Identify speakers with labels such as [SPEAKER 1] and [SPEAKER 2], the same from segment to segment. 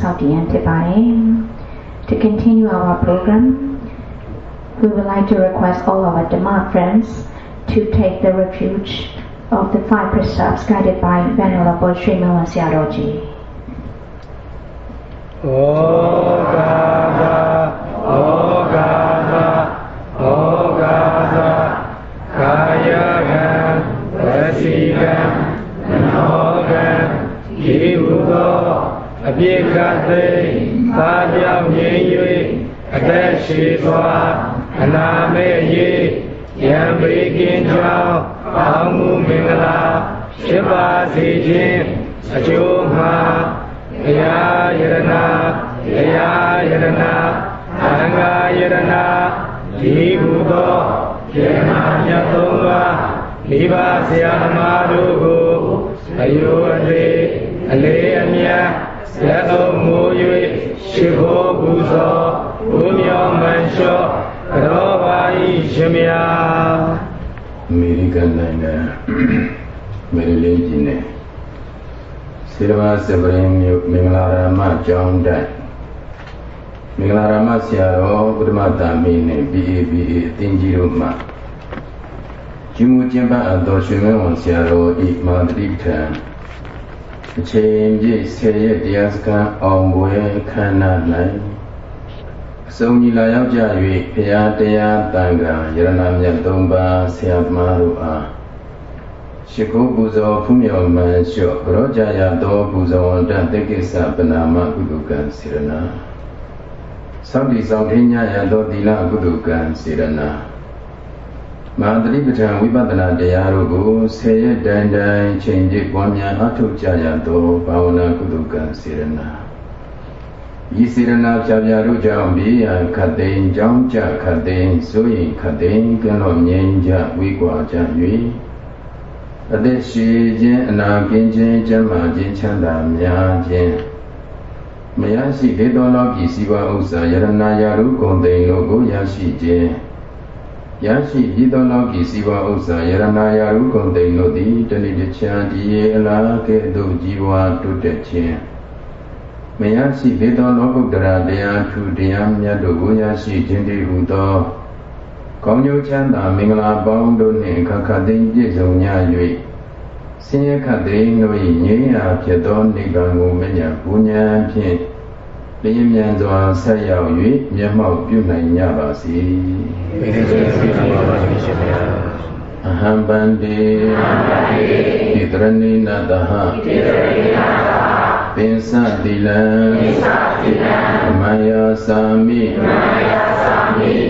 [SPEAKER 1] Saudi Antibay. To continue our program, we would like to request all our Dhamma friends to take the refuge of the five precepts guided by Venerable Sri
[SPEAKER 2] Malasyaroji. အကျိုးမှာဘုရားယရနာဘုရားယရနာသံဃာယရနာဒီဟုသောယေနာမြတ်သုံးပါးမိဘဆရာသမားတို့ကိုအယုအလေးအလေးအမြတ်ဆက်တော်မူ၍ရှိခိုးပူဇော်ဘုမြောင်မှန်လျှော့ကြောပါ၏ရှင်မြတ်
[SPEAKER 3] အမေရိကန်နိုင်ငံမေရီလင်းပြည်နယ် ဆီရဘာစပရင်မြို့မင်္ဂလာရမကျောင်းတိုက်မင်္ဂလာရမဆရာတော်ဘုဒ္ဓမတာမင်းနဲ့ BABA အတင်းကြီးတို့မှကျူးမကျင်းပအပ်သောရွှေမင်းဝန်ဆရာတော်ဤမာတိထံအချိန်ပြည့်ဆယ်ရက်တရားစခန်းအောင်ပွဲခန္ဓာ၌အစုံကြီးလာရောက်ကြ၍ဘုရားတရားတန်ခါယရဏမြတ်သုံးပါးဆရာသမားတို့အား ရှိခိုးပူဇော်ဖူးမြော်မှန်လျှော့ဘရောကြရသောပူဇော်ဝန္တတက္ကိစ္စပနာမကုသကံစေရနာသောတိဆောင်ထင်းညရသောသီလကုသကံစေရနာမဟာတတိပဋ္ဌာန်ဝိပဿနာတရားတို့ကိုဆယ်ရက်တိုင်တိုင်ချိန်ကြည့်ပွားများအထောက်ကြရသောဘာဝနာကုသကံစေရနာဤစေရနာဖြာဖြာတို့ကြောင့်မြေယံခတ်သိမ်းကြောင်းကြခတ်သိမ်းစိုးရင်ခတ်သိမ်းကင်းတော်ငြိမ်းကြဝေးကွာကြ၍ အသက်ရှိခြင်းအနာကင်းခြင်းကျမ်းမာခြင်းချမ်းသာများခြင်းမရရှိသေးသောလောကီစီးပွားဥစ္စာယရနာယာရုဂုံသိန်တို့ကိုရရှိခြင်းရရှိပြီးသောလောကီစီးပွားဥစ္စာယရနာယာရုဂုံသိန်တို့သည်တဏိတချာဒီရေအလားကဲ့သို့ကြီးပွားတိုးတက်ခြင်းမရရှိသေးသောလောကုတ္တရာတရားထူတရားမြတ်တို့ကိုရရှိခြင်းတည်းဟူသော ကောင်းကျိုးချမ်းသာမင်္ဂလာပေါင်းတို့နှင့်ခခသိပြည့်စုံကြ၍ဆင်းရဲခတ်သိမ်းတို့၏ငြိမ်းရာဖြစ်သောနိဗ္ဗာန်ကိုမညံပူညာဖြင့်လျင်မြန်စွာဆက်ရောက်၍မျက်မှောက်ပြုနိုင်ကြပါစေ
[SPEAKER 2] မိသိစွာပြည့်စုံပါပါရှင်မြတ်
[SPEAKER 3] အဟံဗန္တိဣတရဏိနတဟပင်စတိလံမယာသာမိ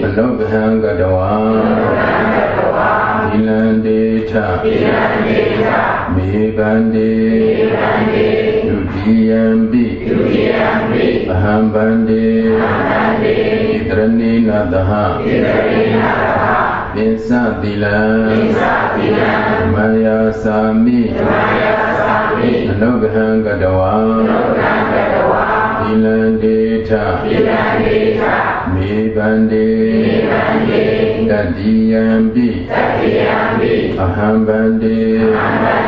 [SPEAKER 3] အနုဂဟံကတဝါသီလံတေထမေဗန္တိဒုတိယံပိအဟံဗန္တိဣတရဏိနတဟပင်စတိလံမယာသာမိအနုဂဟံကတဝါသီလံ တေထမေဗန္တိတတိယံပိအဟံဗန္တိ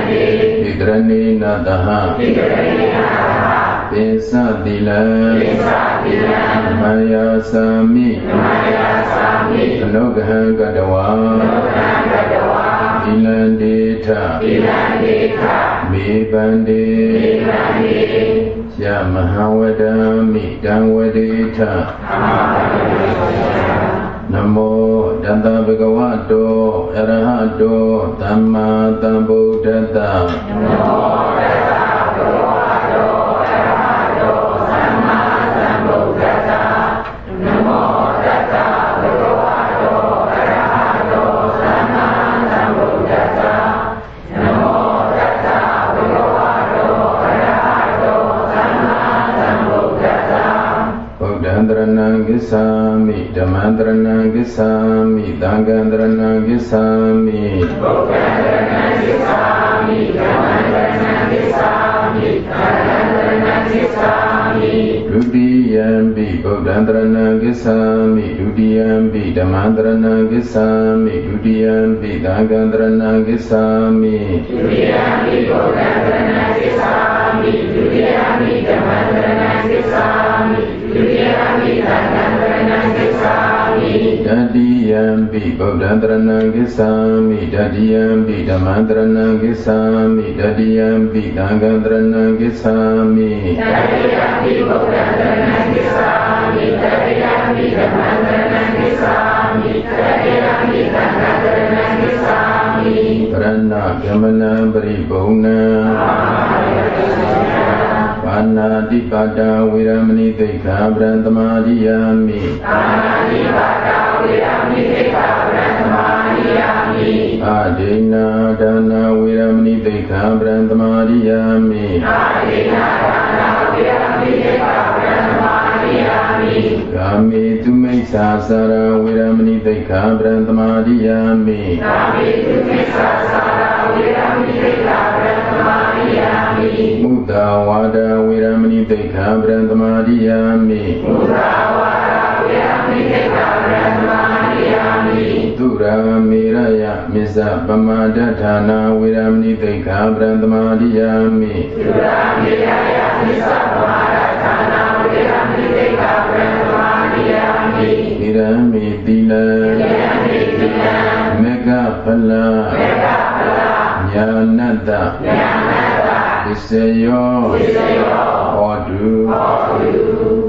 [SPEAKER 3] ဣတရဏိနတဟပင်စတိလံမယာသာမိအနုဂဟံကတဝါသီလံတေ ထမေဗန္တိယမဟာဝဒံမိတံဝတိထနမောတတဗဂဝတောအရဟတောသမ္မာသမ္ဗုဒ္ဓတ္တနမော မိဓမ္မံတရဏံဂစ္ဆာမိသံဃံတရဏံဂစ္ဆာမိ တတိယံပိဗုဒ္ဓံတရဏံဂစ္ဆာမိတတိယံပိဓမ္မံတရဏံဂစ္ဆာမိတတိယံပိသံဃံတရဏံဂစ္ဆာမိတတိယံပိဗုဒ္ဓံတရဏံဂစ္ဆာမိတတိယံပိဓမ္မံတရဏံဂစ္ဆာမိတတိယံပိသံဃံတရဏံဂစ္ဆာမိပရဏဂမနံပရိဘုံနံပါ ဏာတိပါဒဝေရမဏိသိက္ခာပရံသမာရိယာမိပါဏာတိပါဒဝေရမဏိသိက္ခာပရံသမာရိယာမိအာဒိနာဒါနာဝေရမဏိသိက္ခာပရံသမာရိယာမိအာဒိနာဒါနာဝေရမဏိသိက္ခာပရံသမာရိယာမိကာမေတုမိစ္ဆာစာရဝေရမဏိသိက္ခာပရံသမာရိယာမိကာမေတုမိစ္ဆာစာရဝေရမဏိသိက္ခာပရံသမာရိယာမိ မုဒ္ဒဝါဒဝေရမဏိသိက္ခာပရံသမာရိယာမိမုဒ္ဒဝါဒဝေရမဏိသိက္ခာပရံသမာရိယာမိသူရာမေရယမစ္ဆပမာဒဌာနာဝေရမဏိသိက္ခာပရံသမာရိယာမိသူရာမေရယမစ္ဆပမာဒဌာနာဝေရမဏိသိက္ခာပရံသမာရိယာမိဣရမေတိလံဣရမေတိလံမေဃဖလံမေဃဖလံ ညာနတ္တညာနတ္တသစ္စယောသစ္စယောဟောတုဟောတု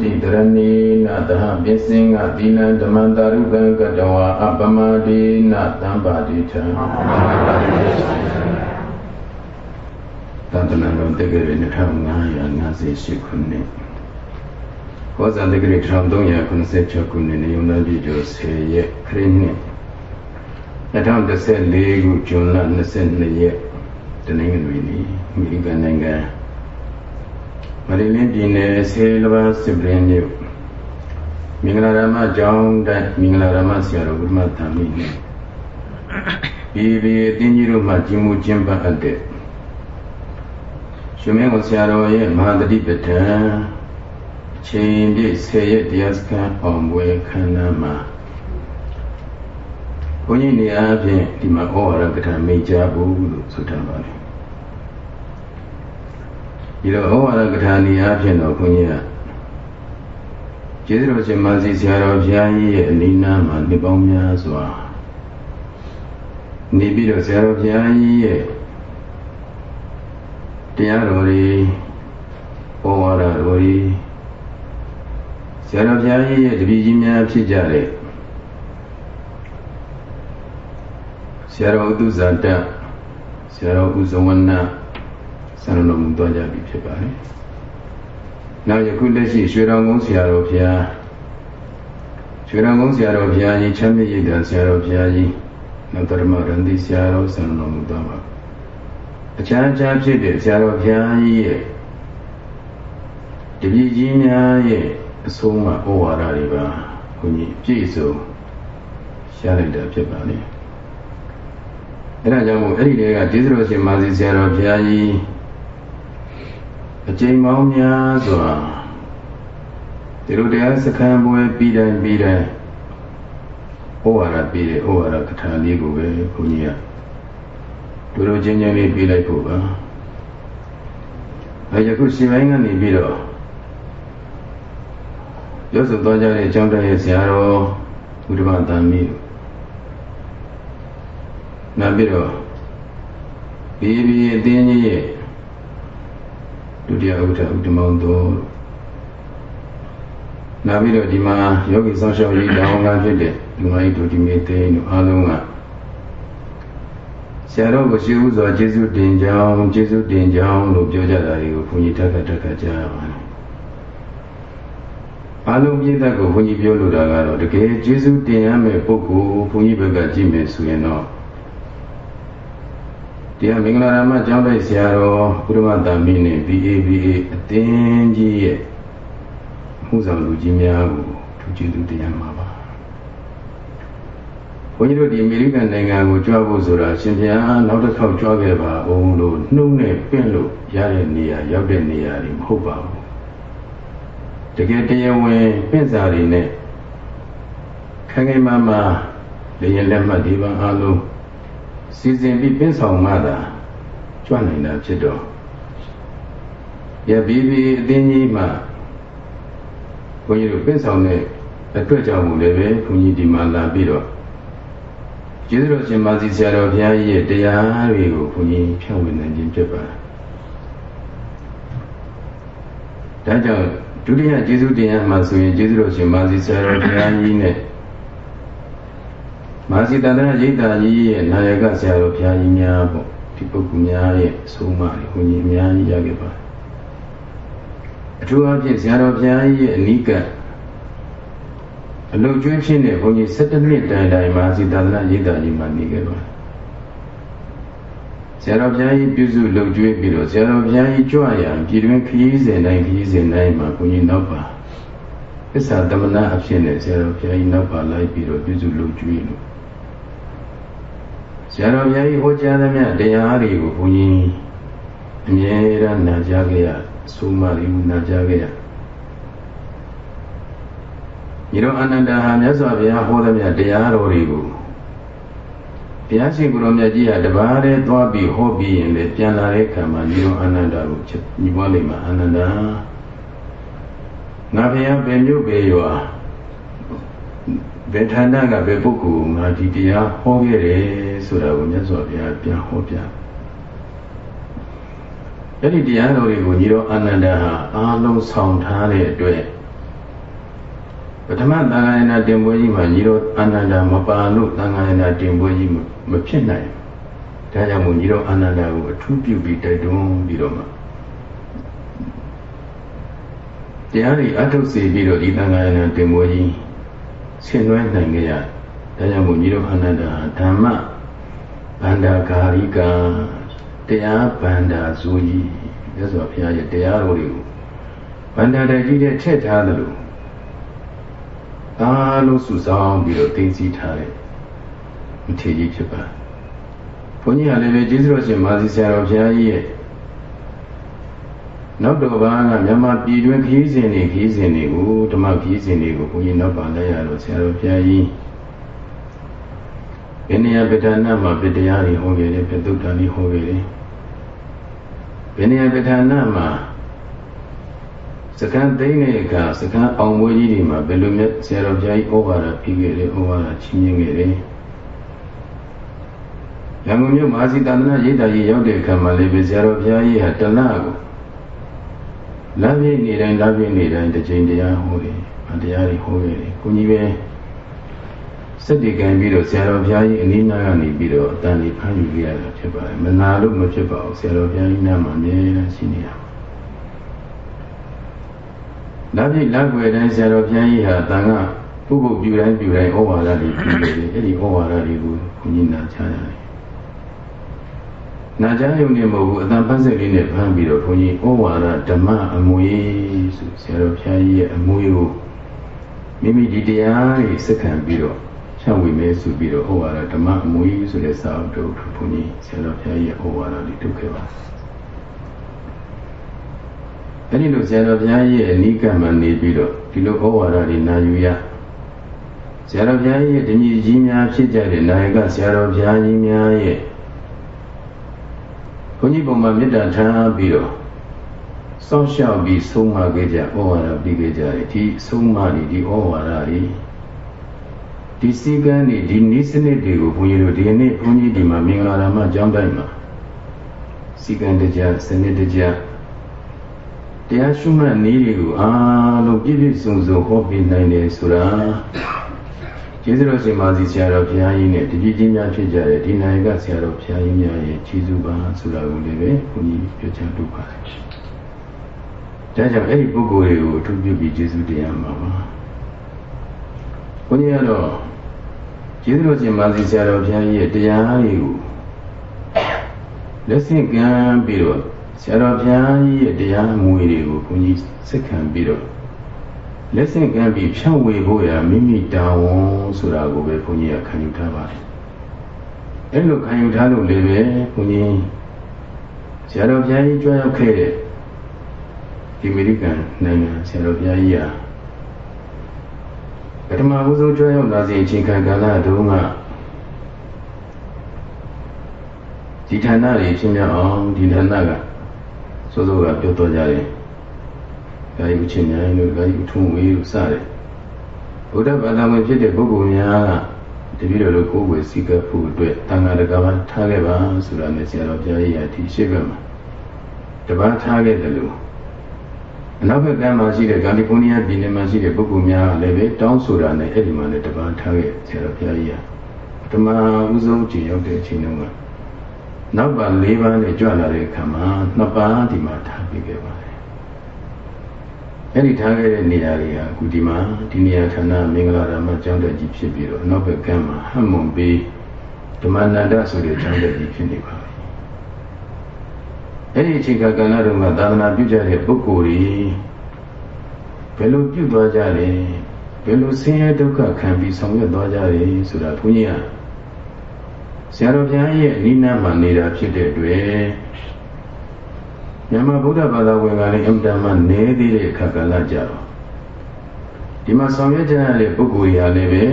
[SPEAKER 3] တိတရဏီနသဟပစ္စင်္ဂသီလံဓမ္မတာရုပံကတဝါအပမတိနသံပါတိထံတန်တနံတော်တက္ကရာ2558ခုနှစ်ဟောဇန်တက္ကရာ1386ခုနှစ်နေုံသားပြည်ကျော်10ရက်ခရစ်နှစ် 2014ခုဇွန်လ22ရက်တနင်္ဂနွေနေ့အမေရိကန်နိုင်ငံမရီလင်းပြည်နယ်ဆေးလဘာစစ်ပရင်မြို့မင်္ဂလာရမကျောင်းတိုက်မင်္ဂလာရမဆရာတော်ဘုမသံမိနဲ့ဒီဒီအတင်းကြီးတို့မှကြီးမှုကျင်းပအပ်တဲ့ရှင်မင်းကိုဆရာတော်ရဲ့မဟာတတိပဋ္ဌာန်အချိန်ပြည့်ဆယ်ရက်တရားစခန်းအောင်ပွဲခန္ဓာမှာ ဘုန်းကြီးနေအားဖြင့်ဒီမှာဩဝါဒကထာမိတ်ကြဘူးလို့ဆိုထားပါတယ်ဒီတော့ဩဝါဒကထာနေအားဖြင့်တော့ဘုန်းကြီးကကျေးဇူးတော်ရှင်မဆီဆရာတော်ဘုရားကြီးရဲ့အနိနာမှာနေပေါင်းများစွာနေပြီးတော့ဆရာတော်ဘုရားကြီးရဲ့တရားတော်တွေဩဝါဒတော်တွေဆရာတော်ဘုရားကြီးရဲ့တပည့်ကြီးများဖြစ်ကြတဲ့ ရာတော်ဥဒ္ဒဇာတဆရာတော်ဥဇဝနဆရာတော်မူသွားကြပြီဖြစ်ပါတယ်။နောက်ယခုလက်ရှိရွှေတော်ကုန်းဆရာတော်ဘုရားရွှေတော်ကုန်းဆရာတော်ဘုရားကြီးချမ်းမြေ့ရည်တော်ဆရာတော်ဘုရားကြီးနောက်တရမရန်ဒီဆရာတော်ဆရာတော်မူသွားပါအခြားခြားဖြစ်တဲ့ဆရာတော်ဘုရားကြီးရဲ့တပည့်ကြီးများရဲ့အဆုံးအမဩဝါဒတွေပါဘုန်းကြီးပြည့်စုံရှားလိုက်တာဖြစ်ပါလေ။ အဲဒါကြောင့်မို့အဲ့ဒီတည်းကကျေးဇူးတော်ရှင်မာစီဆရာတော်ဘုရားကြီးအကျိန်ပေါင်းများစွာဒီလိုတရားစခန်းပွဲပြီးတိုင်းပြီးတိုင်းဩဝါဒပြီးတဲ့ဩဝါဒကထာလေးကိုပဲဘုန်းကြီးကတို့တို့ချင်းချင်းလေးပြီးလိုက်ဖို့ပါအဲယခုရှင်ပိုင်းကနေပြီးတော့ရုပ်စုသွားကြတဲ့အကြောင်းတရားဆရာတော်ဘုရားတန်မီ နောက်ပြီးတော့ဒီဒီအတင်းကြီးရဲ့ဒုတိယဥဒ္ဓဥဒ္ဓမောင်တော်နောက်ပြီးတော့ဒီမှာယောဂီဆောင်ရှောက်ရေးတောင်းလာဖြစ်တဲ့လူမကြီးဒုတိမေသိန်းတို့အားလုံးကဆရာတော်ကိုရှိဥစွာကျေးဇူးတင်ကြောင်းကျေးဇူးတင်ကြောင်းလို့ပြောကြတာတွေကိုဘုန်းကြီးတက်တက်တက်ကြားရပါတယ်အားလုံးပြည့်တဲ့ကိုဘုန်းကြီးပြောလိုတာကတော့တကယ်ကျေးဇူးတင်ရမယ့်ပုဂ္ဂိုလ်ဘုန်းကြီးဘက်ကကြည့်မယ်ဆိုရင်တော့ တရားမင်္ဂလာရမကျောင်းတိုက်ဆရာတော်ဘုရားမတာမင်းနဲ့ BABA အသင်းကြီးရဲ့မှုဆောင်လူကြီးများကိုထူးကျေးဇူးတရားမှာပါဘုန်းကြီးတို့ဒီအမေရိကန်နိုင်ငံကိုကြွားဖို့ဆိုတာရှင်ဘုရားနောက်တစ်ခေါက်ကြွားခဲ့ပါအောင်လို့နှုံးနဲ့ပင့်လို့ရတဲ့နေရာရောက်တဲ့နေရာတွေမဟုတ်ပါဘူးတကယ်တရားဝင်ပြင့်စာတွေနဲ့ခိုင်ခိုင်မာမာလေရင်လက်မှတ်ဒီပန်းအားလုံး စီစဉ်ပြီးပြင့်ဆောင်မှသာကြွနိုင်တာဖြစ်တော့ရဘီဘီအတင်းကြီးမှာဘုန်းကြီးတို့ပြင့်ဆောင်တဲ့အတွက်ကြောင့်မို့လည်းပဲဘုန်းကြီးဒီမှာလာပြီးတော့ကျေးဇူးတော်ရှင်မာစီဆရာတော်ဘုရားကြီးရဲ့တရားတွေကိုဘုန်းကြီးဖြန့်ဝေနိုင်ခြင်းဖြစ်ပါတယ်ဒါကြောင့်ဒုတိယကျေးဇူးတရားမှာဆိုရင်ကျေးဇူးတော်ရှင်မာစီဆရာတော်ဘုရားကြီးနဲ့ မာစီတန္တရရိတ်တာကြီးရဲ့နာယကဆရာတော်ဘုရားကြီးများပေါ့ဒီပုဂ္ဂိုလ်များရဲ့အဆုံးအမတွေဘုန်းကြီးအများကြီးရခဲ့ပါတယ်အထူးအဖြင့်ဆရာတော်ဘုရားကြီးရဲ့အနိကအလုတ်ကျွေးဖြစ်တဲ့ဘုန်းကြီး7နှစ်တိုင်တိုင်မှာစီသာသနာရိပ်သာကြီးမှာနေခဲ့ပါဆရာတော်ဘုရားကြီးပြုစုလုတ်ကျွေးပြီးတော့ဆရာတော်ဘုရားကြီးကြွရံပြည်တွင်းခရီးစဉ်တိုင်းခရီးစဉ်တိုင်းမှာဘုန်းကြီးနောက်ပါသစ္စာတမနာအဖြစ်နဲ့ဆရာတော်ဘုရားကြီးနောက်ပါလိုက်ပြီးတော့ပြုစုလုတ်ကျွေးလို့ဆ ရာတော်ဘုရားကြီးဟောကြားသမျှတရားတွေကိုဘုန်းကြီးအမြဲတမ်းနာကြားခဲ့ရအဆုံးအမတွေနာကြားခဲ့ရညီတော်အနန္တဟာမြတ်စွာဘုရားဟောသမျှတရားတော်တွေကိုဘုရားရှင်ကိုယ်တော်မြတ်ကြီးကတပါးတည်းသွားပြီးဟောပြီးရင်လည်းပြန်လာတဲ့အခါမှာညီတော်အနန္တကိုညီမလေးမှာအနန္တငါဘုရားဘယ်မြို့ဘယ်ရွာ ဘယ်ဌာနကဘယ်ပုဂ္ဂိုလ်ငါဒီတရားဟောခဲ့တယ်ဆိုတာကိုမြတ်စွာဘုရားပြန်ဟောပြအဲ့ဒီတရားတော်တွေကိုညီတော်အနန္တဟာအားလုံးဆောင်ထားတဲ့အတွက်ပထမသံဃာယနာတင်ပွဲကြီးမှာညီတော်အာနန္ဒာမပါလို့သံဃာယနာတင်ပွဲကြီးမဖြစ်နိုင်ဘူးဒါကြောင့်မို့ညီတော်အာနန္ဒာကိုအထူးပြုပြီးတိုက်တွန်းပြီးတော့မှတရားတွေအထုတ်စေပြီးတော့ဒီသံဃာယနာတင်ပွဲကြီး ဆင်နွှဲနိုင်ကြရဒါကြောင့်မို့ညီတော်အာနန္ဒာဓမ္မဗန္ဒာဂါရိကတရားဗန္ဒာဇူကြီးမြတ်စွာဘုရားရဲ့တရားတော်တွေကိုဗန္ဒာတိုက်ကြီးတဲ့ထည့်ထားသလိုအားလုံးစုဆောင်ပြီးတော့သိသိထားတဲ့မထေကြီးဖြစ်ပါဘုန်းကြီးကလည်းပဲကျေးဇူးတော်ရှင်မာစီဆရာတော်ဘုရားကြီးရဲ့ နောက်တော်ဘာကမြန်မာပြည်တွင်းခရီးစဉ်တွေခရီးစဉ်တွေကိုဓမ္မခရီးစဉ်တွေကိုဘုန်းကြီးနောက်ပါလိုက်ရတော့ဆရာတော်ဘုရားကြီးဘယ်နေရာဗေဒနာမှာဗေတရားတွေဟောခဲ့တယ်ပြတုတ္တန်တွေဟောခဲ့တယ်ဘယ်နေရာဗေဒနာမှာစကံသိမ့်တဲ့အခါစကံအောင်မွေးကြီးတွေမှာဘယ်လိုမြတ်ဆရာတော်ဘုရားကြီးဩဝါဒပြီးခဲ့တယ်ဩဝါဒချင်းမြင်ခဲ့တယ်ရန်ကုန်မြို့မဟာစီတန္တနာရိပ်သာကြီးရောက်တဲ့အခါမှာလည်းပဲဆရာတော်ဘုရားကြီးဟာတလကို လမ်းပြည့်နေတိုင်းလမ်းပြည့်နေတိုင်းတစ်ချိန်တရားဟောတယ်။တရားတွေဟောခဲ့တယ်။ကိုကြီးပဲစက်တီကံပြီးတော့ဆရာတော်ဘုရားကြီးအနည်းနာကနေပြီးတော့အတန်ကြီးဖမ်းယူပြရတာဖြစ်ပါတယ်။မနာလို့မဖြစ်ပါဘူးဆရာတော်ဘုရားကြီးနားမှာအမြဲတမ်းရှိနေတာ။လက်ပြလက်ွယ်တိုင်းဆရာတော်ဘုရားကြီးဟာတန်ခါပုဂ္ဂိုလ်ပြူတိုင်းပြူတိုင်းဩဝါဒတွေပြနေတယ်အဲ့ဒီဩဝါဒတွေကိုဘုန်းကြီးနာချရတယ် နာကြယုံနေမဟုတ်ဘူးအတန်ဖတ်စက်လေးနဲ့ဖမ်းပြီးတော့ဘုန်းကြီးဩဝါဒဓမ္မအမွေဆိုဆရာတော်ဘုရားကြီးရဲ့အမွေကိုမိမိဒီတရားတွေစက္ကန့်ပြီးတော့ချဝေမဲဆိုပြီးတော့ဩဝါဒဓမ္မအမွေဆိုတဲ့စာအုပ်တို့ဘုန်းကြီးဆရာတော်ဘုရားကြီးရဲ့ဩဝါဒတွေထုတ်ခဲ့ပါတယ်အဲ့ဒီလိုဆရာတော်ဘုရားရဲ့အနိကမှနေပြီးတော့ဒီလိုဩဝါဒတွေနာယူရဆရာတော်ဘုရားရဲ့တညီကြီးများဖြစ်ကြတဲ့နာယကဆရာတော်ဘုရားကြီးများရဲ့ ဘုန်းကြီးပုံမှာမေတ္တာထားပြီးတော့စောင့်ရှောက်ပြီးဆုံးမခဲ့ကြဩဝါဒပြီးခဲ့ကြတယ်ဒီဆုံးမတွေဒီဩဝါဒတွေဒီစည်းကမ်းတွေဒီနည်းစနစ်တွေကိုဘုန်းကြီးတို့ဒီနေ့ဘုန်းကြီးဒီမှာမင်္ဂလာရမကျောင်းတိုင်းမှာစည်းကမ်းတရားစနစ်တရားတရားရှုမှတ်နည်းတွေကိုအားလုံးပြည့်ပြည့်စုံစုံဟောပြနိုင်တယ်ဆိုတာ ကျေးဇူးတော်ရှင်မာစီဆရာတော်ဘုရားကြီးနဲ့တပည့်ချင်းများဖြစ်ကြတဲ့ဒီနိုင်ကဆရာတော်ဘုရားကြီးများရဲ့ကျေးဇူးပါဆိုတာကိုလည်းပဲဘုန်းကြီးပြောချင်လို့ပါတယ်။ဒါကြောင့်အဲ့ဒီပုဂ္ဂိုလ်တွေကိုအထူးပြုပြီးကျေးဇူးတရားမှာပါ။ဘုန်းကြီးကတော့ကျေးဇူးတော်ရှင်မာစီဆရာတော်ဘုရားကြီးရဲ့တရားတွေကိုလက်ဆင့်ကမ်းပြီးတော့ဆရာတော်ဘုရားကြီးရဲ့တရားမူတွေကိုဘုန်းကြီးစက္ကန့်ပြီးတော့ လက်ဆင့်ကမ်းပြီးဖြန့်ဝေဖို့ရမိမိတာဝန်ဆိုတာကိုပဲဘုန်းကြီးကခံယူထားပါတယ်။အဲလိုခံယူထားလို့လည်းပဲဘုန်းကြီးဆရာတော်ဘုရားကြီးကြွရောက်ခဲ့တဲ့ဒီအမေရိကန်နိုင်ငံဆရာတော်ဘုရားကြီးဟာပထမဦးဆုံးကြွရောက်လာစဉ်အချိန်ခါကာလတုန်းကဒီဌာနတွေဖြစ်မြောက်အောင်ဒီဌာနကစိုးစိုးကပြောတော်ကြတယ်။ ဒါယူချင်းများလို့ဒါယူထုံးဝေးလို့စတယ်။ဘုဒ္ဓဘာသာဝင်ဖြစ်တဲ့ပုဂ္ဂိုလ်များကတပည့်တော်တို့ကိုယ်ဝေစီကဖို့အတွက်တန်ခါတကားထားခဲ့ပါဆိုတာနဲ့ဆရာတော်ဘုရားကြီးကဒီရှိဘက်မှာတပန်းထားခဲ့တယ်လို့အနောက်ဘက်ကမ်းမှာရှိတဲ့ကယ်လီဖိုးနီးယားပြည်နယ်မှာရှိတဲ့ပုဂ္ဂိုလ်များလည်းပဲတောင်းဆိုတာနဲ့အဲ့ဒီမှာလည်းတပန်းထားခဲ့ဆရာတော်ဘုရားကြီးကပထမဦးဆုံးကြည်ရောက်တဲ့အချိန်တုန်းကနောက်ပါ၄ပါးနဲ့ကြွလာတဲ့အခါမှာနှစ်ပါးဒီမှာထားပြီးခဲ့ပါတယ် အဲ့ဒီထားခဲ့တဲ့နေရာတွေဟာအခုဒီမှာဒီနေရာဌာနမင်္ဂလာရမကျောင်းတက်ကြီးဖြစ်ပြီးတော့နောက်ဘက်ကမ်းမှာဟမ်မွန်ပေးဓမ္မနန္ဒဆိုတဲ့ကျောင်းတက်ကြီးဖြစ်နေပါပြီအဲ့ဒီအချိန်ကကဏ္ဍတုန်းကသာသနာပြုကြတဲ့ပုဂ္ဂိုလ်တွေဘယ်လိုပြုသွားကြလဲဘယ်လိုဆင်းရဲဒုက္ခခံပြီးဆောင်ရွက်သွားကြလဲဆိုတာဘုန်းကြီးကဆရာတော်ဘုရားရဲ့အနိနာမှာနေတာဖြစ်တဲ့အတွက် မြန်မာဗုဒ္ဓဘာသာဝင်ကလည်းအင်တာမှာနေသေးတဲ့အခါကလည်းကြတော့ဒီမှာဆောင်ရွက်ကြရတဲ့ပုဂ္ဂိုလ်ရာလည်းပဲ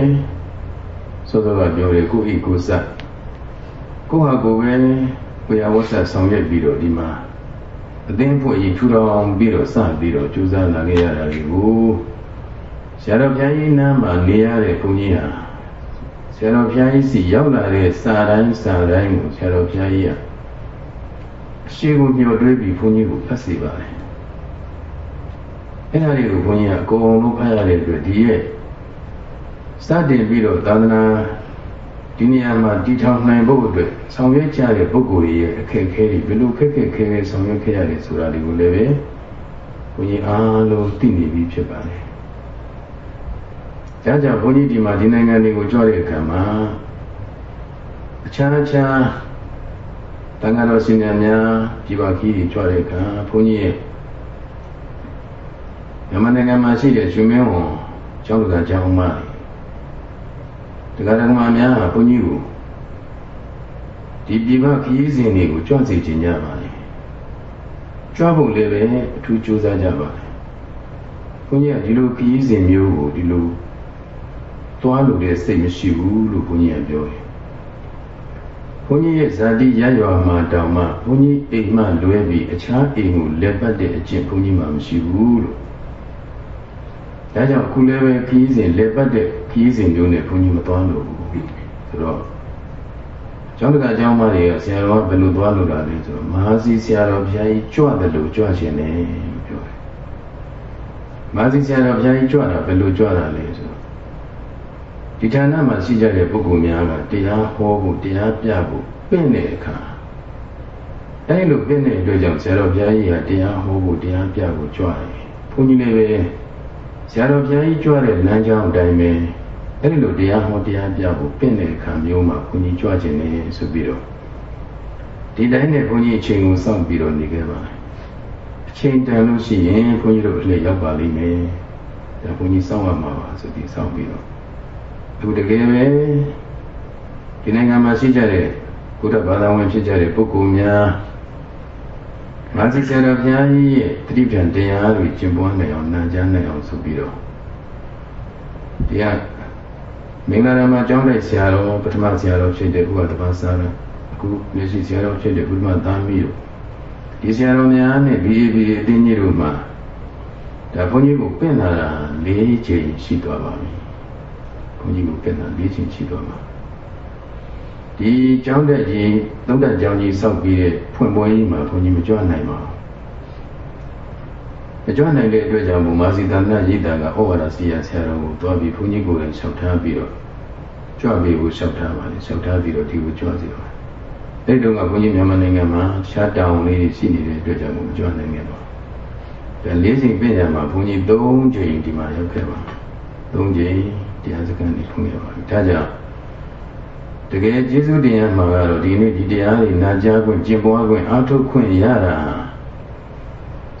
[SPEAKER 3] သောသောကပြောတယ်ကိုဤကိုစကိုဟာကိုပဲဝေယဝဆဆောင်ရွက်ပြီးတော့ဒီမှာအသိဖို့အရင်ထူထောင်ပြီးတော့စပြီးတော့ကြိုးစားလာခဲ့ရတာဒီကိုဆရာတော်ဘုရားကြီးနားမှာနေရတဲ့ဘုန်းကြီးဟာဆရာတော်ဘုရားကြီးစီရောက်လာတဲ့စာတိုင်းစာတိုင်းကိုဆရာတော်ဘုရားကြီးကအ ရှိကိုညှို့တွေးပြီးဘုန်းကြီးကိုဖတ်စီပါတယ်အဲ့ဒါတွေကိုဘုန်းကြီးကအကုန်လုံးဖတ်ရတဲ့အတွက်ဒီရဲ့စတင်ပြီးတော့သာသနာဒီနေရာမှာတည်ထောင်နိုင်ဖို့အတွက်ဆောင်ရွက်ကြတဲ့ပုဂ္ဂိုလ်ရဲ့အခက်အခဲတွေဘယ်လိုခက်ခက်ခဲခဲဆောင်ရွက်ခဲ့ရတယ်ဆိုတာတွေကိုလည်းပဲဘုန်းကြီးအားလုံးသိနေပြီဖြစ်ပါတယ်ဒါကြောင့်ဘုန်းကြီးဒီမှာဒီနိုင်ငံတွေကိုကြွတဲ့အခါမှာအခြားအခြား တန်ခါတော်ရှင်များပြပါခီးတွေကြွတဲ့အခါဘုန်းကြီးရဲ့မြန်မာနိုင်ငံမှာရှိတဲ့ရှင်မင်းဝန်ကျောင်းကကျောင်းမတရားဓမ္မများဘုန်းကြီးကိုဒီပြပခီးစဉ်တွေကိုကြွစေခြင်းကြပါလေကြွဖို့လည်းပဲအထူးကြိုးစားကြပါလေဘုန်းကြီးကဒီလိုခီးစဉ်မျိုးကိုဒီလိုသွားလို့တဲ့စိတ်မရှိဘူးလို့ဘုန်းကြီးကပြောတယ် ဘုန်းကြီးရဲ့ဇာတိရရွာမှာတောင်မှဘုန်းကြီးအိမ်မှလွဲပြီးအခြားအိမ်ကိုလက်ပတ်တဲ့အကျင့်ဘုန်းကြီးမှမရှိဘူးလို့ဒါကြောင့်အခုလည်းပဲခီးစဉ်လက်ပတ်တဲ့ခီးစဉ်မျိုးနဲ့ဘုန်းကြီးမသွားလို့ဘူးဆိုတော့ကျောင်းတကာကျောင်းမတွေကဆရာတော်ကဘယ်လိုသွားလို့လာလဲဆိုတော့မဟာစီဆရာတော်ဘုရားကြီးကြွတယ်လို့ကြွရှင်တယ်လို့ပြောတယ်မဟာစီဆရာတော်ဘုရားကြီးကြွတာဘယ်လိုကြွတာလဲဆိုတော့ ဒီဌာနမှာရှိကြတဲ့ပုဂ္ဂိုလ်များကတရားဟောဖို့တရားပြဖို့ပြင့်တဲ့အခါအဲလိုပြင့်တဲ့အတွက်ကြောင့်ဆရာတော်ဘုရားကြီးကတရားဟောဖို့တရားပြဖို့ကြွတယ်ဘုန်းကြီးလည်းပဲဆရာတော်ဘုရားကြီးကြွတဲ့လမ်းကြောင်းအတိုင်းပဲအဲဒီလိုတရားဟောတရားပြဖို့ပြင့်တဲ့အခါမျိုးမှာဘုန်းကြီးကြွခြင်းနေဆိုပြီးတော့ဒီတိုင်းနဲ့ဘုန်းကြီးအချိန်ကိုစောင့်ပြီးတော့နေခဲ့ပါတယ်အချိန်တန်လို့ရှိရင်ဘုန်းကြီးတို့အလှည့်ရောက်ပါလိမ့်မယ်ဒါဘုန်းကြီးစောင့်ရမှာပါဆိုပြီးစောင့်ပြီးတော့ အခုတကယ်ပဲဒီနိုင်ငံမှာရှိကြတဲ့ဘုရားဘာသာဝင်ဖြစ်ကြတဲ့ပုဂ္ဂိုလ်များမာသီဆရာဘုရားကြီးရဲ့တတိပြန်တရားတွေကျင့်ပွားနိုင်အောင်နာကြားနိုင်အောင်ဆိုပြီးတော့တရားမင်္ဂလာမှာကျောင်းလိုက်ဆရာတော်ပထမဆရာတော်ဖြစ်တဲ့ဥပဒပါစာရအခုမျက်စိဆရာတော်ဖြစ်တဲ့ဘုရားသားမီးတို့ဒီဆရာတော်များနဲ့ BAB အတင်းကြီးတို့မှာဒါဘုန်းကြီးကိုပြင်လာတာ၄ချိန်ရှိသွားပါပြီဘု န်းကြီးကိုပြင်လာ၄ချိန်ရှိသွားမှာဒီကျောင်းတက်ကြီးသုံးတက်ကျောင်းကြီးစောက်ပြီးတဲ့ဖွင့်ပွဲကြီးမှာဘုန်းကြီးမကြွနိုင်ပါဘူးမကြွနိုင်တဲ့အတွက်ကြောင့်ဘုမာစီတန်နာရိတာကဩဝါဒစီရဆရာတော်ကိုတွားပြီးဘုန်းကြီးကိုယ်တိုင်လျှောက်ထားပြီးတော့ကြွပြီးကိုလျှောက်ထားပါလေလျှောက်ထားပြီးတော့ဒီကိုကြွစီပါအဲ့တုန်းကဘုန်းကြီးမြန်မာနိုင်ငံမှာရှားတောင်လေးရှိနေတဲ့အတွက်ကြောင့်မကြွနိုင်ခဲ့ပါဘူးဒါလေးစိမ်ပြင်ရမှာဘုန်းကြီး၃ချိန်ဒီမှာရောက်ခဲ့ပါ၃ချိန် တရားစခန်းကြီးဖွင့်ရပါဒါကြောင့်တကယ်ကျေးဇူးတင်ရမှာကတော့ဒီနေ့ဒီတရားတွေနာကြားခွင့်ကျင့်ပွားခွင့်အားထုတ်ခွင့်ရတာ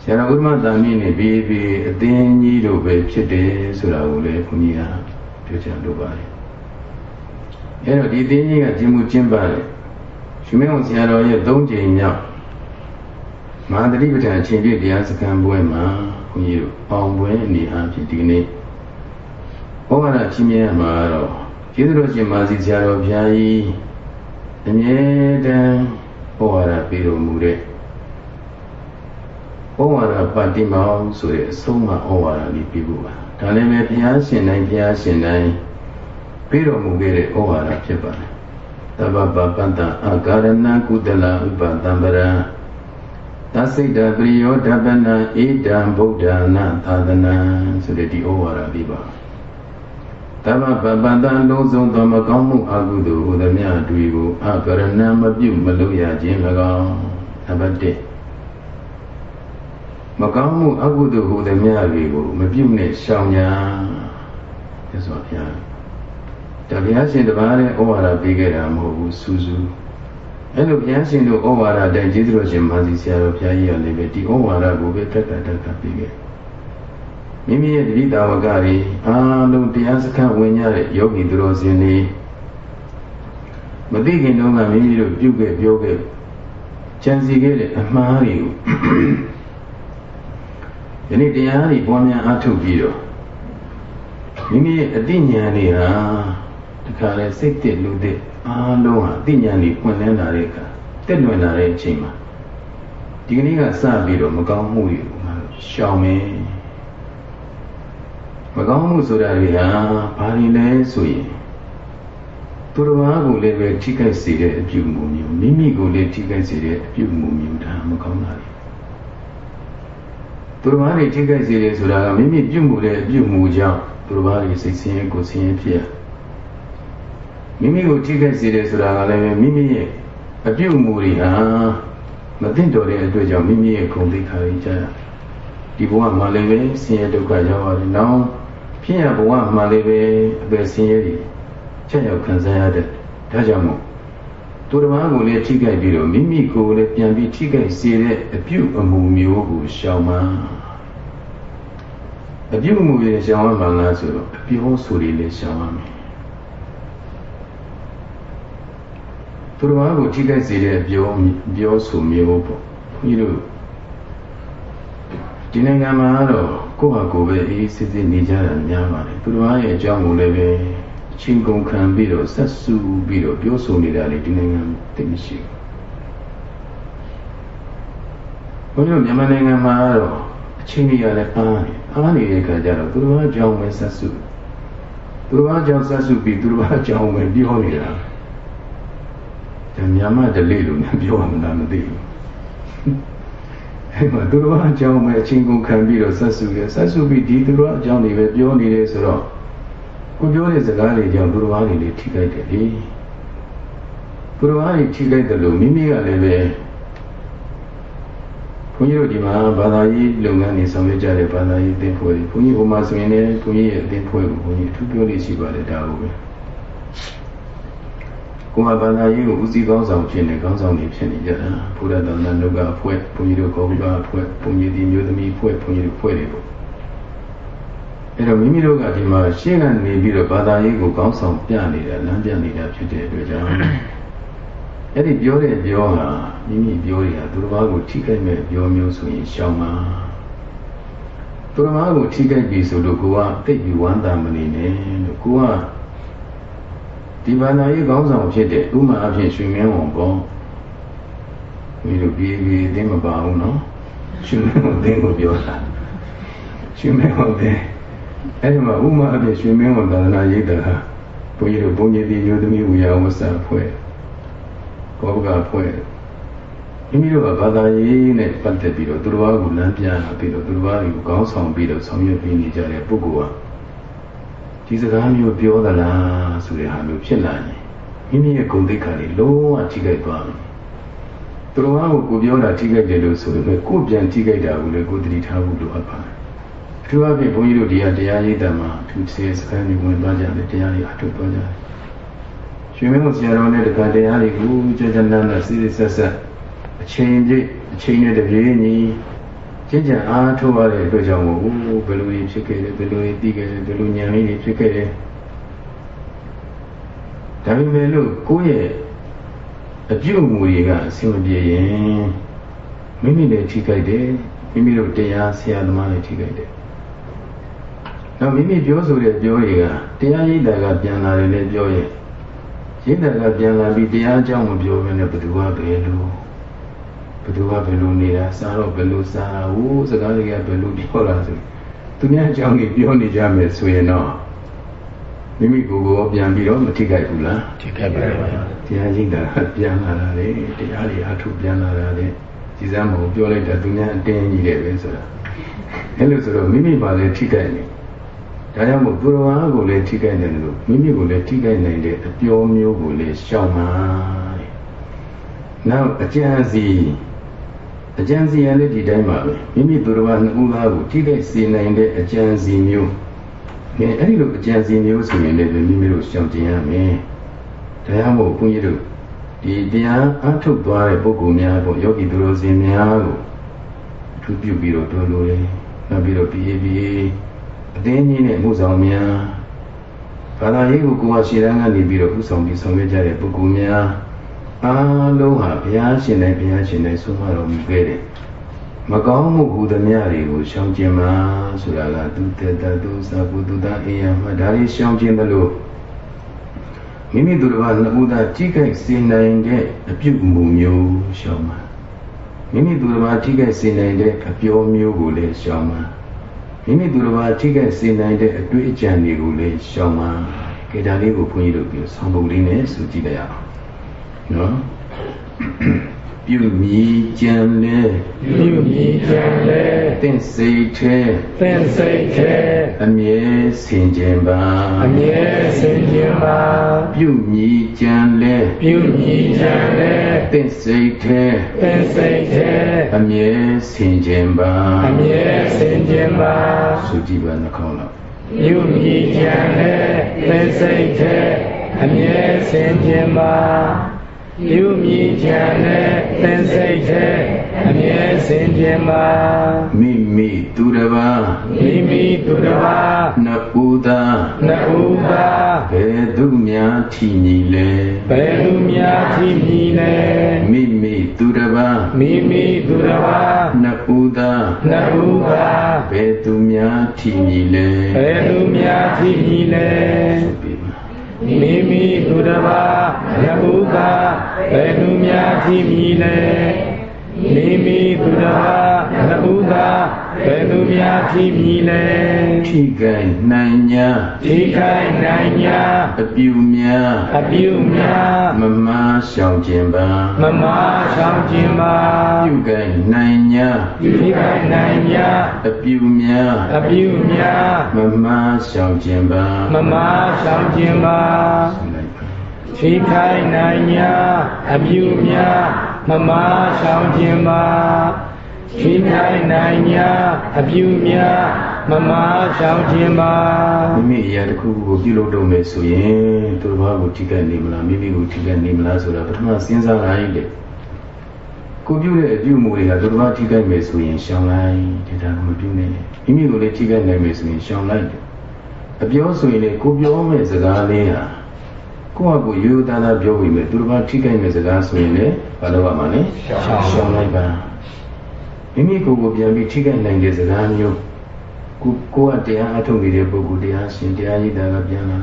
[SPEAKER 3] ဆရာတော်ဥမ္မသာမိနဲ့ပြီးပြီးအသင်းကြီးတို့ပဲဖြစ်တယ်ဆိုတာကိုလည်းခွန်ကြီးကပြောချင်လို့ပါတယ်အဲတော့ဒီအသင်းကြီးကကျင့်မှုကျင့်ပါတယ်ရှင်မင်းဆရာတော်ရဲ့၃ကြိမ်မြောက်မဟာတတိပဋ္ဌာန်အချိန်ပြည့်တရားစခန်းပွဲမှာဘုန်းကြီးတို့အောင်ပွဲအနေအားဖြင့်ဒီကနေ့ ဘုရားရချင်းမြတ်မှာတော့ကျေးဇူးတော်ရှင်မာစီဆရာတော်ဘုရားကြီးအမြဲတမ်းဘဝရပေးတော်မူတဲ့ဩဝါဒပါတိမောင်ဆိုတဲ့အဆုံးအမဩဝါဒလေးပြဖို့ပါဒါလည်းပဲဘုရားရှင်တိုင်းဘုရားရှင်တိုင်းပေးတော်မူခဲ့တဲ့ဩဝါဒဖြစ်ပါတယ်တဗ္ဗပပတ္တအာကာရဏကုတလဥပတံပရံသစိတ်တပရိယောဓပနံဣဒံဗုဒ္ဓနာသာသနာဆိုတဲ့ဒီဩဝါဒလေးပါ တဗ္ဗပပတ္တလုံးစုံသောမကောင်းမှုအကုသိုလ်ဟူသည်များတွေကိုအာကာရဏမပြုမလုပ်ရခြင်း၎င်းနံပါတ်1မကောင်းမှုအကုသိုလ်ဟူသည်များတွေကိုမပြုနဲ့ရှောင်ညာသစ္စာဘုရားဒါဘုရားရှင်တပါးနဲ့ဩဝါဒပေးခဲ့တာမဟုတ်ဘူးစူးစူးအဲ့လိုဘုရားရှင်တို့ဩဝါဒတိုင်ကျေးဇူးတော်ရှင်မာစီဆရာတော်ဘုရားကြီးကလည်းပဲဒီဩဝါဒကိုပဲတက်ကတက်ကပေးခဲ့ မိမိရဲ့တတိတာဝကတွေအားလုံးတရားစခန်းဝင်ကြတဲ့ယောဂီသူတော်စင်တွေမသိခင်တုန်းကမိမိတို့ပြုခဲ့ပြောခဲ့ကြံစီခဲ့တဲ့အမှားတွေကိုယနေ့တရားတွေပွားများအားထုတ်ပြီးတော့မိမိရဲ့အသိဉာဏ်တွေဟာတခါလဲစိတ်တည်လူတည်အားလုံးဟာအသိဉာဏ်တွေပွင့်လင်းလာတဲ့အခါတက်လွင်လာတဲ့အချိန်မှာဒီကနေ့ကစပြီးတော့မကောင်းမှုတွေကိုမှရှောင်မယ် မကောင်းမှုဆိုတာတွေဟာဘာတွေလဲဆိုရင်သူတော်ဘာကိုလည်းပဲထိခိုက်စေတဲ့အပြုအမူမျိုးမိမိကိုလည်းထိခိုက်စေတဲ့အပြုအမူမျိုးဒါမကောင်းတာလေသူတော်ဘာတွေထိခိုက်စေတယ်ဆိုတာကမိမိပြုမှုတဲ့အပြုအမူကြောင့်သူတော်ဘာတွေစိတ်ဆင်းရဲကိုဆင်းရဲဖြစ်မိမိကိုထိခိုက်စေတယ်ဆိုတာကလည်းမိမိရဲ့အပြုအမူတွေဟာမသိတော်တဲ့အတွက်ကြောင့်မိမိရဲ့ဂုဏ်သိက္ခာတွေကြာဒီဘဝမှာလည်းပဲဆင်းရဲဒုက္ခရောက်ရတယ်။နောက် ဖြစ်ရဘဝမှာလည်းပဲအပယ်ဆင်းရဲတွေချက်ရောက်ခံစားရတဲ့ဒါကြောင့်မို့သူတော်ဘာကိုလည်းထိခိုက်ပြီးတော့မိမိကိုယ်လည်းပြန်ပြီးထိခိုက်စေတဲ့အပြုအမူမျိုးကိုရှောင်မှအပြုအမူတွေရှောင်ရမှာလားဆိုတော့အပြောဆိုတွေလည်းရှောင်ရမယ်သူတော်ဘာကိုထိခိုက်စေတဲ့ပြောပြောဆိုမျိုးပေါ့ဘုန်းကြီးတို့ဒီနိုင်ငံမှာတော့ ကိုယ့်ဟာကိုယ်ပဲအေးစစ်စစ်နေကြတာများပါတယ်သူတော်ဘာရဲ့အကြောင်းကိုလည်းပဲချင်းကုန်ခံပြီးတော့ဆက်စုပြီးတော့ပြောဆိုနေတာလေဒီနိုင်ငံသိမရှိဘူးဘုန်းကြီးတို့မြန်မာနိုင်ငံမှာတော့အချင်းကြီးရလည်းအားနေအားနေတဲ့ခါကျတော့သူတော်ဘာအကြောင်းပဲဆက်စုသူတော်ဘာအကြောင်းဆက်စုပြီးသူတော်ဘာအကြောင်းပဲပြောနေတာဒါမြန်မာတလေးလို့များပြောမှန်းမသိဘူး အဲ့မှာသူတော်အကြောင်းပဲအချင်းကုန်ခံပြီးတော့ဆက်စုရဆက်စုပြီးဒီသူတော်အကြောင်းတွေပဲပြောနေတယ်ဆိုတော့ကိုပြောတဲ့စကားတွေကြောင့်သူတော်ဘာတွေလေးထိခိုက်တယ်လေသူတော်ဘာတွေထိခိုက်တယ်လို့မိမိကလည်းပဲဘုန်းကြီးတို့ဒီမှာဘာသာရေးလုပ်ငန်းတွေဆောင်ရွက်ကြတဲ့ဘာသာရေးအသင်းဖွဲ့တွေဘုန်းကြီးဟိုမှာဆိုရင်လည်းဘုန်းကြီးရဲ့အသင်းဖွဲ့ကိုဘုန်းကြီးအထူးပြောလို့ရှိပါတယ်ဒါကိုပဲ ကိုယ်ကဘာသာရေးကိုဦးစီးကောင်းဆောင်ဖြစ်နေကောင်းဆောင်နေဖြစ်နေကြတာဘုရားတော်နာနုကအဖွဲ့ဘုန်းကြီးတို့ကောင်းပါအဖွဲ့ဘုန်းကြီးဒီမျိုးသမီးအဖွဲ့ဘုန်းကြီးတို့ဖွဲ့တွေပေါ့အဲ့တော့မိမိတို့ကဒီမှာရှင်းကနေပြီးတော့ဘာသာရေးကိုကောင်းဆောင်ပြနေတာလမ်းပြနေတာဖြစ်တဲ့အတွက်ကြောင့်အဲ့ဒီပြောတဲ့ပြောဟာမိမိပြောရတာသူတစ်ပါးကိုထိခိုက်မဲ့ပြောမျိုးဆိုရင်ရှောင်ပါသူတစ်ပါးကိုထိခိုက်ပြီဆိုလို့ကိုကတိတ်ပြီးဝမ်းသာမနေနဲ့လို့ကိုက ဒီဘာသာရေးကောင်းဆောင်ဖြစ်တဲ့ဥမာအဖြစ်ရွှေမင်းဝန်ပေါ့ဒီလိုပြီးပြီးသိမပါဘူးနော်ရွှေမင်းဝန်သိကိုပြောတာရွှေမင်းဝန်သိအဲ့ဒီမှာဥမာအဖြစ်ရွှေမင်းဝန်သာသနာရေးတာဘုန်းကြီးတို့ဘုန်းကြီးဒီမျိုးသမီးဝေယဝဆဖွဲ့ကောကဖွဲ့မိမိတို့ကဘာသာရေးနဲ့ပတ်သက်ပြီးတော့သူတော်ဘာကိုလမ်းပြပြီးတော့သူတော်ဘာကိုကောင်းဆောင်ပြီးတော့ဆောင်ရွက်ပေးနေကြတဲ့ပုဂ္ဂိုလ်ဟာ ဒီစကားမျိုးပြောသလားဆိုတဲ့ဟာမျိုးဖြစ်လာရင်မိမိရဲ့ဂုဏ်သိက္ခာတွေလုံးဝထိခိုက်သွားပြီသူတော်ဘာကိုကိုပြောတာထိခိုက်တယ်လို့ဆိုပေမဲ့ကိုပြန်ထိခိုက်တာကိုလည်းကိုတတိထားဖို့လိုအပ်ပါတယ်အထူးအဖြင့်ဘုန်းကြီးတို့ဒီဟာတရားရေးတယ်မှာသူစေစကားမျိုးဝင်သွားကြတယ်တရားတွေအထုတ်သွားကြတယ်ရွှေမင်းတို့ဆရာတော်နဲ့တခါတရားတွေကိုကြာကြာနာနာစီးစီးဆက်ဆက်အချိန်ပြည့်အချိန်နဲ့တပြေးညီ ကျင့်ကြံအားထုတ်ရတဲ့အတွက်ကြောင့်မို့ဘယ်လိုကြီးဖြစ်ခဲ့တယ်ဘယ်လိုကြီးတည်ခဲ့တယ်ဘယ်လိုဉာဏ်လေးတွေဖြစ်ခဲ့တယ်ဒါပေမဲ့လို့ကိုယ့်ရဲ့အပြုအမူတွေကအဆင်မပြေရင်မိမိလည်းထိခိုက်တယ်မိမိတို့တရားဆရာသမားလည်းထိခိုက်တယ်နောက်မိမိပြောဆိုတဲ့ပြောတွေကတရားရိပ်တာကပြန်လာတယ်လည်းပြောရဲ့ရိပ်တာကပြန်လာပြီးတရားအကြောင်းမပြောဘဲနဲ့ဘယ်သူကဘယ်လို ဘယ်သူကဘယ်လိုနေတာစားတော့ဘယ်လိုစားတာဟိုစကားတွေကဘယ်လိုပြောတာဆိုသူများအကြောင်းကြီးပြောနေကြမယ်ဆိုရင်တော့မိမိကိုယ်ကိုပြန်ပြီးတော့မထိခိုက်ဘူးလား
[SPEAKER 2] ထိခိုက်ပါပါ
[SPEAKER 3] တရားရိပ်တာပြန်လာတာလေတရားတွေအထုပြန်လာတာလေကြည်စမ်းမကိုပြောလိုက်တာသူများအတင်းကြီးတယ်ပဲဆိုတာအဲ့လိုဆိုတော့မိမိပါလေထိခိုက်နေဒါကြောင့်မို့သူတော်ဘာကိုလည်းထိခိုက်နေတယ်လို့မိမိကိုလည်းထိခိုက်နိုင်တဲ့အပြောမျိုးကိုလည်းရှောင်ပါတဲ့နောက်အကျဉ်းစီ အကျဉ်းစီရလည်းဒီတိုင်းပါပဲမိမိသူတော်ဘာနှစ်ဦးသားကိုထိခိုက်စေနိုင်တဲ့အကျဉ်းစီမျိုးငယ်အဲ့ဒီလိုအကျဉ်းစီမျိုးဆိုရင်လည်းမိမိတို့ရှောင်ကျင်ရမယ်ဒါကြောင့်မို့ဘုန်းကြီးတို့ဒီတရားအထုတ်သွားတဲ့ပုဂ္ဂိုလ်များပေါ့ယောဂီသူတော်စင်များကိုအထူးပြုပြီးတော့တို့လိုလေနောက်ပြီးတော့ပြေးပြေးအတင်းကြီးနဲ့မှုဆောင်များဘာသာရေးကိုကိုယ်ဟာရှေ့တန်းကနေပြီးတော့ဥဆောင်ပြီးဆောင်ရွက်ကြတဲ့ပုဂ္ဂိုလ်များ အားလုံးဟာဘုရားရှင်နဲ့ဘုရားရှင်နဲ့ဆုံးမတော်မူခဲ့တယ်မကောင်းမှုဟူသမျှတွေကိုရှောင်ကျင်ပါဆိုတာကသူတေတသူသာပုသူသာအေယမဒါတွေရှောင်ကျင်တယ်လို့မိမိတို့ကနှစ်ဦးသာကြည့်ခိုက်စေနိုင်တဲ့အပြုအမူမျိုးရှောင်ပါမိမိတို့ကထိခိုက်စေနိုင်တဲ့အပြောမျိုးကိုလည်းရှောင်ပါမိမိသူတစ်ပါးထိခိုက်စေနိုင်တဲ့အတွေ့အကြံတွေကိုလည်းရှောင်ပါကေတာလေးကိုဘုန်းကြီးတို့ပြောဆောင်းပုံလေးနဲ့ဆိုကြည့်လိုက်ရအောင် နော်ပြုမြည်ကြံလဲ
[SPEAKER 2] ပြုမြည်ကြံလဲ
[SPEAKER 3] တင့်စိတ်ထဲ
[SPEAKER 2] တင့်စိတ်ထဲ
[SPEAKER 3] အမြဲစင်ကြင်ပါ
[SPEAKER 2] အမြဲစင်ကြင်ပါ
[SPEAKER 3] ပြုမြည်ကြံလဲ
[SPEAKER 2] ပြုမြည်ကြံလဲ
[SPEAKER 3] တင့်စိတ်ထဲ
[SPEAKER 2] တင့်စိတ်ထဲ
[SPEAKER 3] အမြဲစင်ကြင်ပါ
[SPEAKER 2] အမြဲစင်ကြင်ပါ
[SPEAKER 3] သူကြည့်ပါနှခေါင်းလောက်
[SPEAKER 2] ပြုမြည်ကြံလဲတင့်စိတ်ထဲအမြဲစင်ကြင်ပါ ပြုမြည်ချံတဲ့သင်စိတ်တဲ့အမြဲစင်ကြင်ပါ
[SPEAKER 3] မိမိသူတစ်ပါး
[SPEAKER 2] မိမိသူတစ်ပါး
[SPEAKER 3] နှစ်ဦးသာ
[SPEAKER 2] နှစ်ဦးသာ
[SPEAKER 3] ဘယ်သူများထီမြည်လဲ
[SPEAKER 2] ဘယ်သူများထီမြည်လဲ
[SPEAKER 3] မိမိသူတစ်ပါး
[SPEAKER 2] မိမိသူတစ်ပါး
[SPEAKER 3] နှစ်ဦးသာ
[SPEAKER 2] နှစ်ဦးသာ
[SPEAKER 3] ဘယ်သူများထီမြည်လဲ
[SPEAKER 2] ဘယ်သူများထီမြည်လဲ မိမိသူတစ်ပါးယဟုကဘယ်သူများကြည့်မြည်လဲ မိမိသူတစ်ပါးယဟုကဘယ်သူများကြည့်မြည်လဲ
[SPEAKER 3] ထိခိုင်နိုင်ညာ
[SPEAKER 2] ထိခိုင်နိုင်ညာ
[SPEAKER 3] အပြူများ
[SPEAKER 2] အပြူများ
[SPEAKER 3] မမရှောင်ခြင်းပါ
[SPEAKER 2] မမရှောင်ခြင်းပါ
[SPEAKER 3] ပြုခိုင်နိုင်ညာ
[SPEAKER 2] ထိခိုင်နိုင်ညာ
[SPEAKER 3] အပြူများ
[SPEAKER 2] အပြူများ
[SPEAKER 3] မမရှောင်ခြင်းပါ
[SPEAKER 2] မမရှောင်ခြင်းပါထိခိုင်နိုင်ညာအပြူများ မမရှောင်ခြင်းပါထိခိုင်နိုင်ညာအပြူများမမရှောင်ခြင်းပါ
[SPEAKER 3] မိမိအရာတစ်ခုကိုပြုလုပ်တော့မယ်ဆိုရင်သူတစ်ပါးကိုထိခိုက်နေမလားမိမိကိုထိခိုက်နေမလားဆိုတာပထမစဉ်းစားလိုက်တယ်ကိုပြုတဲ့အပြုမှုတွေကသူတစ်ပါးထိခိုက်မယ်ဆိုရင်ရှောင်လိုက်တဲ့ဒါကမပြုနဲ့မိမိကိုလည်းထိခိုက်နိုင်မယ်ဆိုရင်ရှောင်လိုက်တယ်အပြောဆိုရင်လေကိုပြောမဲ့စကားလေးဟာ ကိုယ့်အကူရိုးရိုးသားသားပြောပြီးမယ်သူတစ်ပါးထိခိုက်မဲ့စကားဆိုရင်လည်းဘာလို့ပါမလဲရှောင်လိုက်ပါမိမိကိုယ်ကိုပြန်ပြီးထိခိုက်နိုင်တဲ့စကားမျိုးကိုကိုကတရားအထုတ်နေတဲ့ပုဂ္ဂိုလ်တရားရှင်တရားရည်တာကပြန်လာ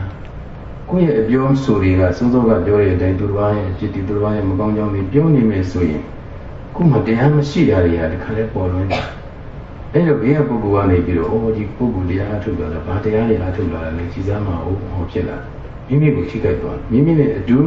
[SPEAKER 3] ကိုယ့်ရဲ့အပြောဆိုတွေကစိုးစိုးကပြောတဲ့အတိုင်းသူတစ်ပါးရဲ့အဖြစ်ဒီသူတစ်ပါးရဲ့မကောင်းကြောင်းတွေပြောနေမယ်ဆိုရင်ကိုယ်မှတရားမရှိတာတွေကတခါလဲပေါ်လွင်တယ်အဲ့တော့ဘေးကပုဂ္ဂိုလ်ကနေပြီးတော့အော်ဒီပုဂ္ဂိုလ်တရားအထုတ်လာတာဘာတရားတွေအထုတ်လာလဲကြည်စားမအောင်ဟောဖြစ်လာ မိမိကိုထိခိုက်သွားမိမိနဲ့အတူ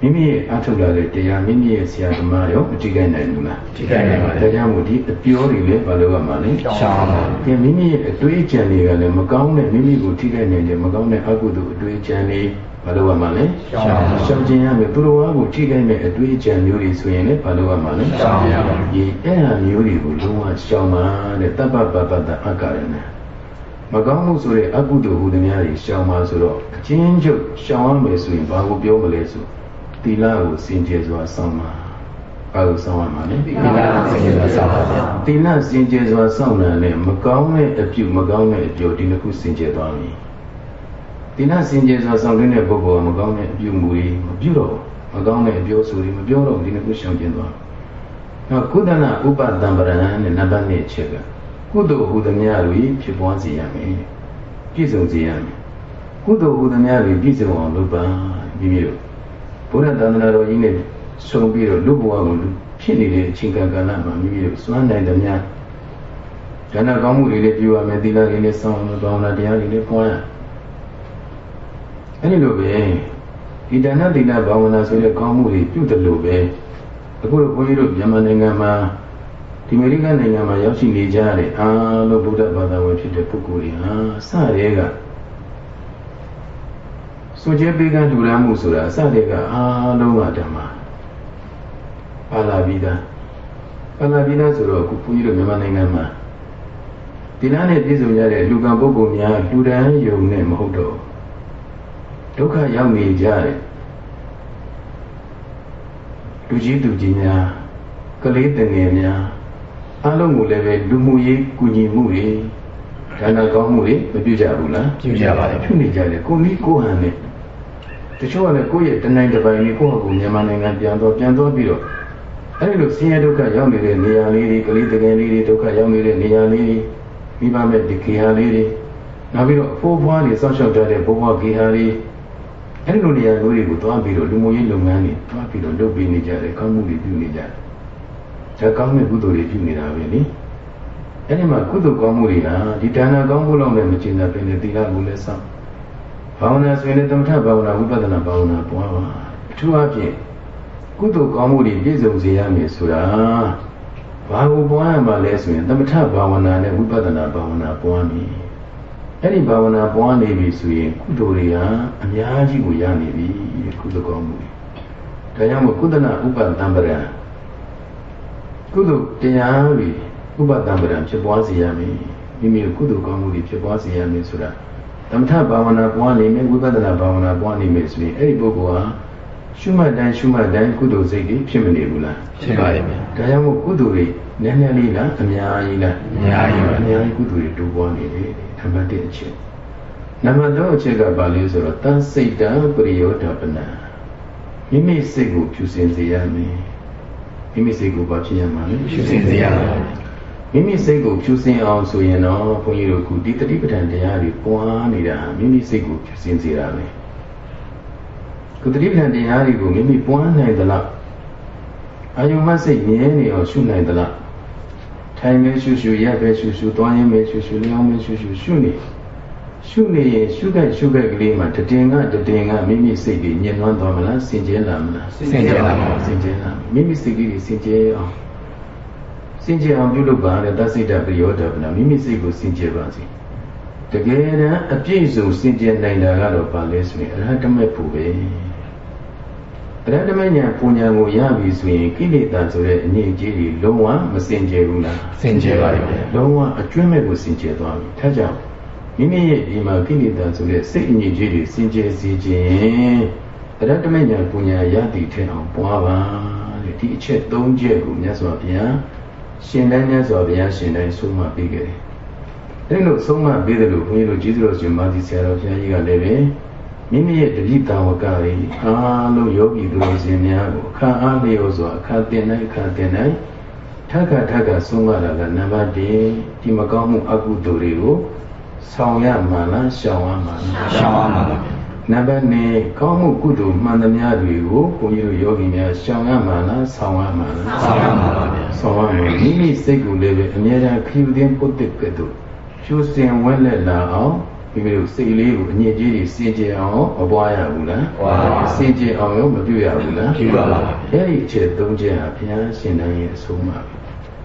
[SPEAKER 3] မိမိရဲ့အထုတ်လာတဲ့တရားမိမိရဲ့ဆရာသမားရောမထိခိုက်နိုင်ဘူးလား
[SPEAKER 2] ထိခိုက်နိုင်ပါတယ်
[SPEAKER 3] ဒါကြောင့်မို့ဒီအပြောတွေလည်းဘာလို့ရမှာလဲ
[SPEAKER 2] ရှောင်းပါ
[SPEAKER 3] ဒီမိမိရဲ့အတွေးအကြံတွေကလည်းမကောင်းတဲ့မိမိကိုထိခိုက်နိုင်တဲ့မကောင်းတဲ့အကုသိုလ်အတွေးအကြံတွေဘာလို့ရမှာလဲ
[SPEAKER 2] ရှောင်းပါ
[SPEAKER 3] ရှောင်းခြင်းရမယ်သူတော်ဘာကိုထိခိုက်တဲ့အတွေးအကြံမျိုးတွေဆိုရင်လည်းဘာလို့ရမှာလဲ
[SPEAKER 2] ရှောင်းပါ
[SPEAKER 3] ဒီအဲ့ဟာမျိုးတွေကိုလုံးဝရှောင်းပါတဲ့တပ္ပပပတ္တအက္ခရနဲ့ မကောင်းမှုဆိုတဲ့အကုသိုလ်ဟူသည်များတွေရှောင်ပါဆိုတော့အချင်းချုပ်ရှောင်ရမယ်ဆိုရင်ဘာကိုပြောမလဲဆိုသီလကိုစင်ကြယ်စွာစောင့်ပါဘာကိုစောင့်ရမှာလဲသီလ
[SPEAKER 2] စင်ကြယ်စွာစောင့်ပါ
[SPEAKER 3] သီလစင်ကြယ်စွာစောင့်တာနဲ့မကောင်းတဲ့အပြုမကောင်းတဲ့အကျိုးဒီနှစ်ခုစင်ကြယ်သွားပြီသီလစင်ကြယ်စွာစောင့်တဲ့ပုဂ္ဂိုလ်ကမကောင်းတဲ့အပြုမူတွေမပြုတော့မကောင်းတဲ့အပြောဆိုတွေမပြောတော့ဒီနှစ်ခုရှောင်ကျင်သွားနနော်ကုသနာဥပတံပရံနဲ့နံပါတ်1ချက်က ကုသိုလ်ဟူသမျှတွေဖြစ်ပွားစေရမယ်ပြည့်စုံစေရမယ်ကုသိုလ်ဟူသမျှတွေပြည့်စုံအောင်လုပ်ပါမိမိတို့ဘုရားသန္တနာတော်ကြီးနဲ့ဆုံးပြီးတော့လူဘဝကိုဖြစ်နေတဲ့အချိန်ကာလမှာမိမိတို့စွမ်းနိုင်သမျှဒါနကောင်းမှုတွေလည်းပြုရမယ်သီလတွေလည်းစောင့်ရမယ်ဘာဝနာတရားတွေလည်းပွားရအဲဒီလိုပဲဒီဒါနသီလဘာဝနာဆိုတဲ့ကောင်းမှုတွေပြုတယ်လို့ပဲအခုတော့ဘုန်းကြီးတို့မြန်မာနိုင်ငံမှာ ဒီအမေရိကန်နိုင်ငံမှာရောက်ရှိနေကြတဲ့အားလုံးဗုဒ္ဓဘာသာဝင်ဖြစ်တဲ့ပုဂ္ဂိုလ်တွေဟာစရဲကစွန့်ကြဲပေးကမ်းလူရမ်းမှုဆိုတာအစတည်းကအားလုံးကဓမ္မပါလာပြီးသားပါလာပြီးသားဆိုတော့အခုဘုန်းကြီးတို့မြန်မာနိုင်ငံမှာဒီလားနဲ့ပြည့်စုံရတဲ့လူကံပုဂ္ဂိုလ်များလူတန်းယုံနဲ့မဟုတ်တော့ဒုက္ခရောက်နေကြတယ်လူကြီးသူကြီးများကလေးတငယ်များ အလုံးကိုလည်းပဲလူမှုရေးကူညီမှုတွေဒါနကောင်းမှုတွေမပြုကြဘူးလား
[SPEAKER 2] ပြုကြပါတယ်
[SPEAKER 3] ပြုနေကြတယ်ကိုနည်းကိုဟန်နဲ့တချို့ကလည်းကိုယ့်ရဲ့တနိုင်တစ်ပိုင်းလေးကိုယ့်ဟာကိုမြန်မာနိုင်ငံပြန်တော့ပြန်တော့ပြီးတော့အဲဒီလိုဆင်းရဲဒုက္ခရောက်နေတဲ့နေရာလေးတွေကလေးတကယ်လေးတွေဒုက္ခရောက်နေတဲ့နေရာလေးတွေမိဘမဲ့ဒီခေဟာလေးတွေနောက်ပြီးတော့အဖိုးဖွားတွေစောင့်ရှောက်ကြတဲ့ဘုရားခေဟာလေးအဲဒီလိုနေရာမျိုးတွေကိုတွားပြီးတော့လူမှုရေးလုပ်ငန်းတွေတွားပြီးတော့လုပ်ပေးနေကြတယ်ကောင်းမှုတွေပြုနေကြတယ် ဒါကောင်းတဲ့ကုသိုလ်တွေပြုနေတာပဲလေအဲဒီမှာကုသိုလ်ကောင်းမှုတွေကဒီဒါနကောင်းမှုလောက်နဲ့မကျင်တဲ့ပင်သီလကိုလည်းစောင့်ဘာဝနာဆိုရင်သမထဘာဝနာဝိပဿနာဘာဝနာပွားပါအထူးအဖြင့်ကုသိုလ်ကောင်းမှုတွေပြည့်စုံစေရမယ်ဆိုတာဘာကိုပွားရမှာလဲဆိုရင်သမထဘာဝနာနဲ့ဝိပဿနာဘာဝနာပွားမည်အဲ့ဒီဘာဝနာပွားနေပြီဆိုရင်ကုသိုလ်တွေဟာအများကြီးကိုရနေပြီကုသိုလ်ကောင်းမှုတွေဒါကြောင့်မို့ကုသနာဥပတံပရံ ကုသိုလ်တရားတွေဥပတံပရံဖြစ်ပွားစေရမယ်မိမိကုသိုလ်ကောင်းမှုတွေဖြစ်ပွားစေရမယ်ဆိုတာသမထဘာဝနာပွားနေမယ်ဝိပဿနာဘာဝနာပွားနေမယ်ဆိုရင်အဲ့ဒီပုဂ္ဂိုလ်ဟာရှုမှတ်တိုင်းရှုမှတ်တိုင်းကုသိုလ်စိတ်တွေဖြစ်မနေဘူးလား
[SPEAKER 2] ဖြစ်ပါရဲ့
[SPEAKER 3] ဒါကြောင့်မို့ကုသိုလ်တွေနည်းနည်းလေးလားအများကြီးလား
[SPEAKER 2] အများကြီးပါ
[SPEAKER 3] အများကြီးကုသိုလ်တွေတိုးပွားနေတယ်နံပါတ်1အချက်နံပါတ်2အချက်ကဘာလဲဆိုတော့တန်စိတ်တံပရိယောဓပနံမိမိစိတ်ကိုဖြူစင်စေရမယ် မိမိစိတ်ကိုဘာဖြစ်ရမှာလဲ
[SPEAKER 2] ဖြူစင်စေရမယ်
[SPEAKER 3] မိမိစိတ်ကိုဖြူစင်အောင်ဆိုရင်တော့ဘုန်းကြီးတို့ကဒီတတိပဋ္ဌာန်တရားတွေပွားနေတာမိမိစိတ်ကိုဖြူစင်စေတာပဲကုတတိပဋ္ဌာန်တရားတွေကိုမိမိပွားနိုင်သလားအာယုမစိတ်မြဲနေအောင်ရှုနိုင်သလားထိုင်မဲရှုရှုရက်ပဲရှုရှုသွားရင်ပဲရှုရှုလျောင်းပဲရှုရှုရှုနေ ရှုနေရင်ရှုခဲ့ရှုခဲ့ကလေးမှာတတင်ကတတင်ကမိမိစိတ်ကြီးညှဉ်းနှွမ်းသွားမလားစင်ကြဲလာမလား
[SPEAKER 2] စင်ကြဲလာပါ
[SPEAKER 3] စင်ကြဲလာမိမိစိတ်ကြီးစင်ကြဲအောင်စင်ကြယ်အောင်ပြုလုပ်ပါနဲ့သစိတ္တပရိယောဒပနာမိမိစိတ်ကိုစင်ကြယ်ပါစေတကယ်တမ်းအပြည့်စုံစင်ကြယ်နိုင်တာကတော့ဘာလဲဆိုရင်အရဟတမေဖို့ပဲအရဟတမေညာပူညာကိုရပြီဆိုရင်ကိလေသာဆိုတဲ့အငြိအကျေးတွေလုံးဝမစင်ကြယ်ဘူးလား
[SPEAKER 2] စင်ကြယ်ပါပြီ
[SPEAKER 3] လုံးဝအကျွမ်းမဲ့ကိုစင်ကြယ်သွားပြီဒါကြောင့် မိမိရဲ့ဒီမှာကိလေသာဆိုတဲ့စိတ်အငြိအကျေးတွေစင်ကြယ်စေခြင်းအရဟတမေညာပူညာရသည်ထင်အောင်ပွားပါတဲ့ဒီအချက်၃ချက်ကိုမြတ်စွာဘုရားရှင်တိုင်းမြတ်စွာဘုရားရှင်တိုင်းဆုံးမပေးခဲ့တယ်။အဲဒီလိုဆုံးမပေးတယ်လို့ဘုန်းကြီးတို့ကျေးဇူးတော်ရှင်မာသီဆရာတော်ဘုရားကြီးကလည်းပဲမိမိရဲ့တတိတာဝကတွေအားလုံးယောဂီသူတော်စင်များကိုအခါအားလျော်စွာအခါတင်နိုင်အခါတင်နိုင်ထပ်ခါထပ်ခါဆုံးမတာကနံပါတ်1ဒီမကောင်းမှုအကုသိုလ်တွေကို ဆောင်ရမှလားရှောင်ရမှလား
[SPEAKER 2] ရှောင်ရမှပါ
[SPEAKER 3] နံပါတ်2ကောင်းမှုကုသိုလ်မှန်သမျှတွေကိုဘုန်းကြီးတို့ယောဂီများရှောင်ရမှာလားဆောင်ရမှာလား
[SPEAKER 2] ဆောင်ရမှာပါဗျာ
[SPEAKER 3] ဆောင်ရမှာမိမိစိတ်ကိုလည်းပဲအမြဲတမ်းခယူတင်ပုတ်တက်ကဲ့သို့ကျိုးစင်ဝက်လက်လာအောင်မိမိတို့စိတ်လေးကိုအညစ်အကြေးတွေစင်ကြယ်အောင်မပွားရဘူးလား
[SPEAKER 2] ပွားပါ
[SPEAKER 3] စင်ကြယ်အောင်ရောမပြုရဘူးလား
[SPEAKER 2] ပြုပါပါ
[SPEAKER 3] အဲ့ဒီအချက်၃ချက်ဟာဘုရားရှင်တိုင်းရဲ့အဆုံးပါပဲ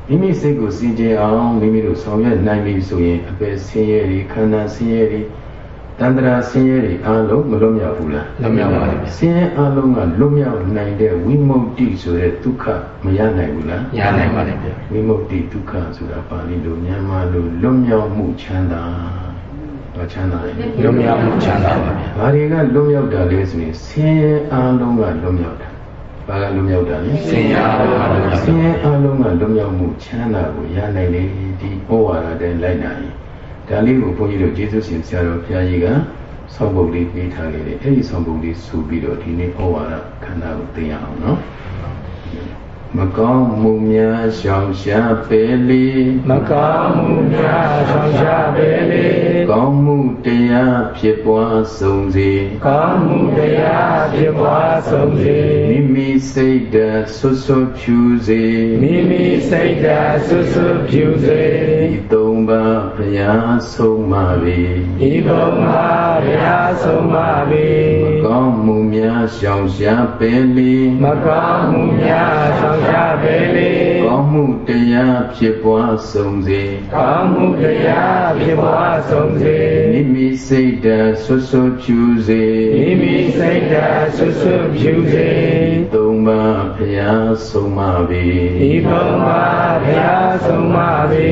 [SPEAKER 3] မိမိစိတ်ကိုစင်ကြယ်အောင်မိမိတို့ဆောင်ရွက်နိုင်ပြီဆိုရင်အပယ်ဆင်းရဲတွေခန္ဓာဆင်းရဲတွေတန္တရာဆင်းရဲတွေအလုံးမလွတ်မြောက်ဘူးလား
[SPEAKER 2] လွတ်မြောက်ပါ
[SPEAKER 3] ဘူးဆင်းရဲအလုံးကလွတ်မြောက်နိုင်တဲ့ဝိမု ക്തി ဆိုတဲ့ဒုက္ခမရနိုင်ဘူးလား
[SPEAKER 2] ရနိုင်ပါတယ်ဗျ
[SPEAKER 3] ဝိမု ക്തി ဒုက္ခဆိုတာပါဠိလိုမြန်မာလိုလွတ်မြောက်မှုချမ်းသာတော့ချမ်းသာတယ်
[SPEAKER 2] လွတ်မြောက်မှုချမ်းသာပါဗျ
[SPEAKER 3] ဘာတွေကလွတ်မြောက်တာလဲဆိုရင်ဆင်းရဲအလုံးကလွတ်မြောက်တာ ဘာကလွတ်မြောက်တာလဲ
[SPEAKER 2] ဆင်းရဲအလုံးကလွတ်မြောက်
[SPEAKER 3] ဆင်းရဲအလုံးကလွတ်မြောက်မှုချမ်းသာကိုရနိုင်လေဒီဩဝါဒတဲ့လိုက်နိုင်ဒါလေးကိုဘုန်းကြီးတို့ကျေးဇူးရှင်ဆရာတော်ဘုရားကြီးကဆောင်းပုတ်လေးပေးထားခဲ့တယ်အဲ့ဒီဆောင်းပုတ်လေးဆိုပြီးတော့ဒီနေ့ဩဝါဒခန္ဓာကိုသိရအောင်နော် မကောင်းမှုများရှောင်ရှားပေလေ
[SPEAKER 2] မကောင်းမှုများရှောင်ရှားပေလေ
[SPEAKER 3] ကောင်းမှုတရားဖြစ်ပွားဆုံးစေ
[SPEAKER 2] ကောင်းမှုတရားဖြစ်ပွားဆုံးစေ
[SPEAKER 3] မိမိစိတ်ဓာတ်ဆွဆွဖြူစေ
[SPEAKER 2] မိမိစိတ်ဓာတ်ဆွဆွဖြူစေ
[SPEAKER 3] ဒီသုံးပါးဘုရားဆုံးမပေ
[SPEAKER 2] ဒီသုံးပါးဘုရားဆုံးမပေ
[SPEAKER 3] မကောင်းမှုများ ရှောင်ရှားပေလေ
[SPEAKER 2] မကောင်းမှုများရှောင်ရှားပေလေ
[SPEAKER 3] ကောင်းမှုတရားဖြစ်ပွားဆုံးစေ
[SPEAKER 2] ကောင်းမှုတရားဖြစ်ပွားဆုံးစေ
[SPEAKER 3] မိမိစိတ်ဓာတ်ဆွဆွဖြူစေ
[SPEAKER 2] မိမိစိတ်ဓာတ်ဆွဆွဖြူစေ
[SPEAKER 3] သုံးပါးဘုရားဆုံးမပေ
[SPEAKER 2] ဒီသုံးပါးဘုရားဆုံးမပေ